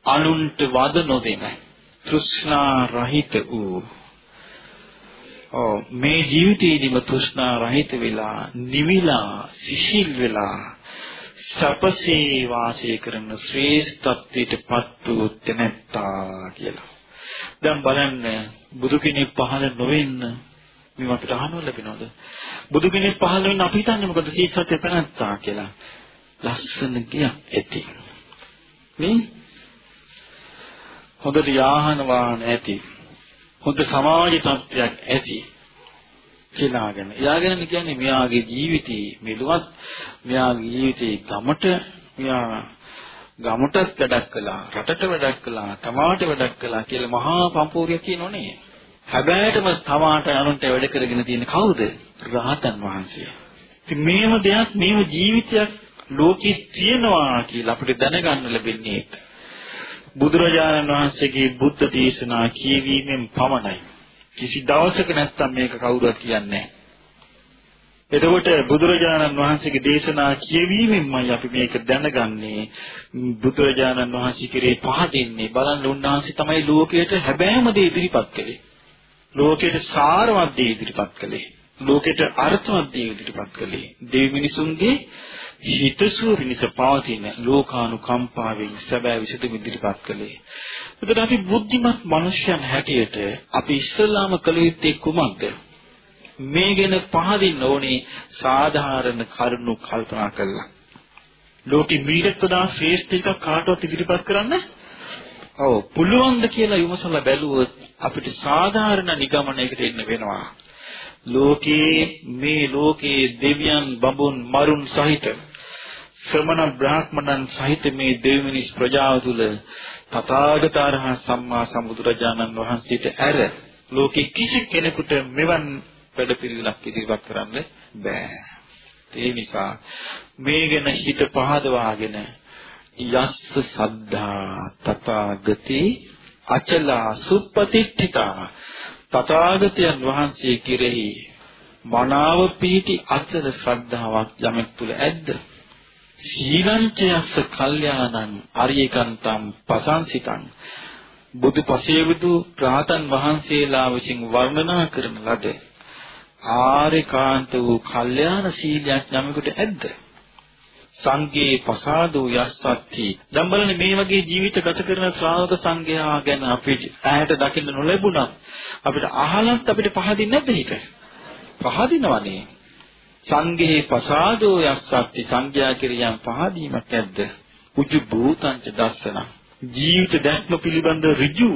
අනුන්ට වද නොදෙන තෘෂ්ණා රහිත වූ ඔව් මේ ජීවිතේදීම තෘෂ්ණා රහිත වෙලා නිවිලා සිසිල් වෙලා සපසේ වාසය කරන ශ්‍රේෂ්ඨත්වයට පත් වූ තැනැත්තා කියලා. දැන් බලන්න බුදු කෙනෙක් පහළ නොවෙන්න මේ අපිට අහන්න ලැබෙනවද? බුදු කෙනෙක් පහළ වෙන්න අපි හිතන්නේ මොකද සීසත්‍ය පැනත්තා කියලා. ලස්සන ගියක් ඇති. නේ? හොඳට යාහන වාහන ඇති. හොඳ සමාජ තත්ත්වයක් ඇති. කියලාගෙන. එයාගෙන කියන්නේ මෙයාගේ ජීවිතේ මෙලොවත් මෙයාගේ ජීවිතේ ගමට මෙයා ගමටත් වැඩක් කළා රටට වැඩක් කළා තමාට වැඩක් කළා කියලා මහා පම්පෝරිය කියනෝනේ හැබැයිටම තමාට අනුන්ට වැඩ කරගෙන තියෙන කවුද? රහතන් වහන්සේ. ඉතින් මේව දෙයක් මේව ජීවිතයක් ලෝකේ තියෙනවා කියලා අපිට දැනගන්න ලැබෙන්නේ බුදුරජාණන් වහන්සේගේ බුද්ධ දේශනා කියවීමෙන් පමණයි. කිසි දවසක නැත්තම් මේක කවුරුවත් කියන්නේ නැහැ. එතකොට බුදුරජාණන් වහන්සේගේ දේශනා කියවීමෙන්මයි අපි මේක දැනගන්නේ බුදුරජාණන් වහන්සේ කෙරේ පහදින්නේ බලන්න උන්වහන්සේ තමයි ලෝකයට හැබෑම දේ ඉදිරිපත් කළේ ලෝකෙට සාරවත් දේ ඉදිරිපත් කළේ. ලෝකෙට අර්ථවත් දේ ඉදිරිපත් කළේ. දෙවි මිනිසුන්ගේ හිතසුව පිණිස පවතින ලෝකානුකම්පාවෙන් සැබෑ විසඳුම ඉදිරිපත් කළේ. එතකොට අපි බුද්ධිමත් මනුෂ්‍යයන් හැටියට අපි ඉස්සල්ලාම කළ යුත්තේ කුමක්ද? මේ ගැන පහදින්න ඕනේ සාධාරණ කරුණු කල්පනා කරලා. ලෝකෙ මීට වඩා ශ්‍රේෂ්ඨ එකක් කාටවත් ඉදිරිපත් කරන්න ඔව් පුළුවන්ද කියලා විමසලා බැලුවොත් අපිට සාධාරණ නිගමනයකට එන්න වෙනවා. ලෝකේ මේ ලෝකේ දෙවියන් බඹුන් මරුන් සහිත ශ්‍රමණ බ්‍රාහ්මණන් සහිත මේ දෙවිමිනිස් ප්‍රජාව තුල තථාගතයන් සම්මා සම්බුදුරජාණන් වහන්සේට ඇර ලෝකේ කිසි කෙනෙකුට මෙවන් වැඩපිළිවෙලක් ඉදිරිපත් කරන්න බෑ. ඒ නිසා මේ ගැන හිත පහදවාගෙන යස්ස සද්ධා තථාගති අචලා සුප්පතිට්ඨිතා තථාගතයන් වහන්සේ කෙරෙහි මනාව පීටි අචල ශ්‍රද්ධාවක් යමෙක් තුල ඇද්ද සීලංචයස්ස කල්යාණං අරියකන්තම් පසංසිතං බුදු පසේවිදු ප්‍රාතන් වහන්සේලා විසින් වර්ණනා කරන ලද ආරේකාන්ත වූ කල්යාණ සීලයක් යමෙකුට ඇද්ද සංඝේ පසාදෝ යස්සත්ති. දැන් බලන්න මේ වගේ ජීවිත ගත කරන ශ්‍රාවක සංඝයා ගැන අපිට ඇහැට දකින්න නොලැබුණා. අපිට අහලත් අපිට පහදින්නේ නැද්ද ඒක? පහදිනවනේ. සංඝේ පසාදෝ යස්සත්ති සංඝයා කිරියම් පහදීමක් ඇද්ද? උජු භූතංච දස්සන. ජීවිත දැක්ම පිළිබඳ ඍජු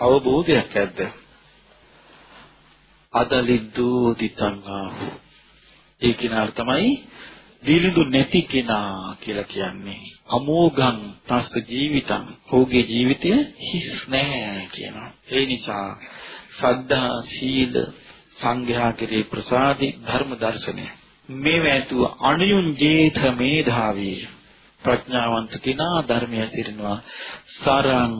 අවබෝධයක් ඇද්ද? අදලිද්දෝ දිතංගාහු. ඒ කිනාර තමයි දීලිඳු නැති කෙනා කියලා කියන්නේ. අමෝඝං තස්ස ජීවිතං. ඔහුගේ ජීවිතය හිස් නෑ කියනවා. ඒ නිසා සද්ධා සීල සංඝයා කෙරේ ප්‍රසාදි ධර්ම දර්ශනය. මේ වැතුව අනුයුන් ජේත මේධාවී. ප්‍රඥාවන්ත කෙනා ධර්මය සිරිනවා සරං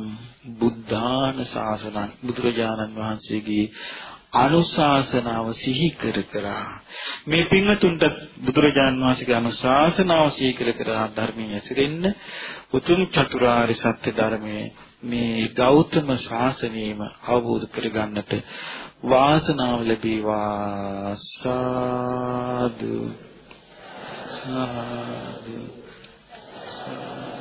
බුද්ධාන ශාසනං බුදුරජාණන් වහන්සේගේ අනුශාසනාව සිහි කර කර. මේ පින්වතුන්ට බුදුරජාණන් වහන්සේගේ අනුශාසනාව සිහි කර කර ධර්මයේ ඇසිරෙන්න උතුම් චතුරාර්ය සත්‍ය ධර්මයේ මේ ගෞතම ශාසනයම අවබෝධ කරගන්නට වාසනාව ලැබේවා. සාදු. සාදු. සාදු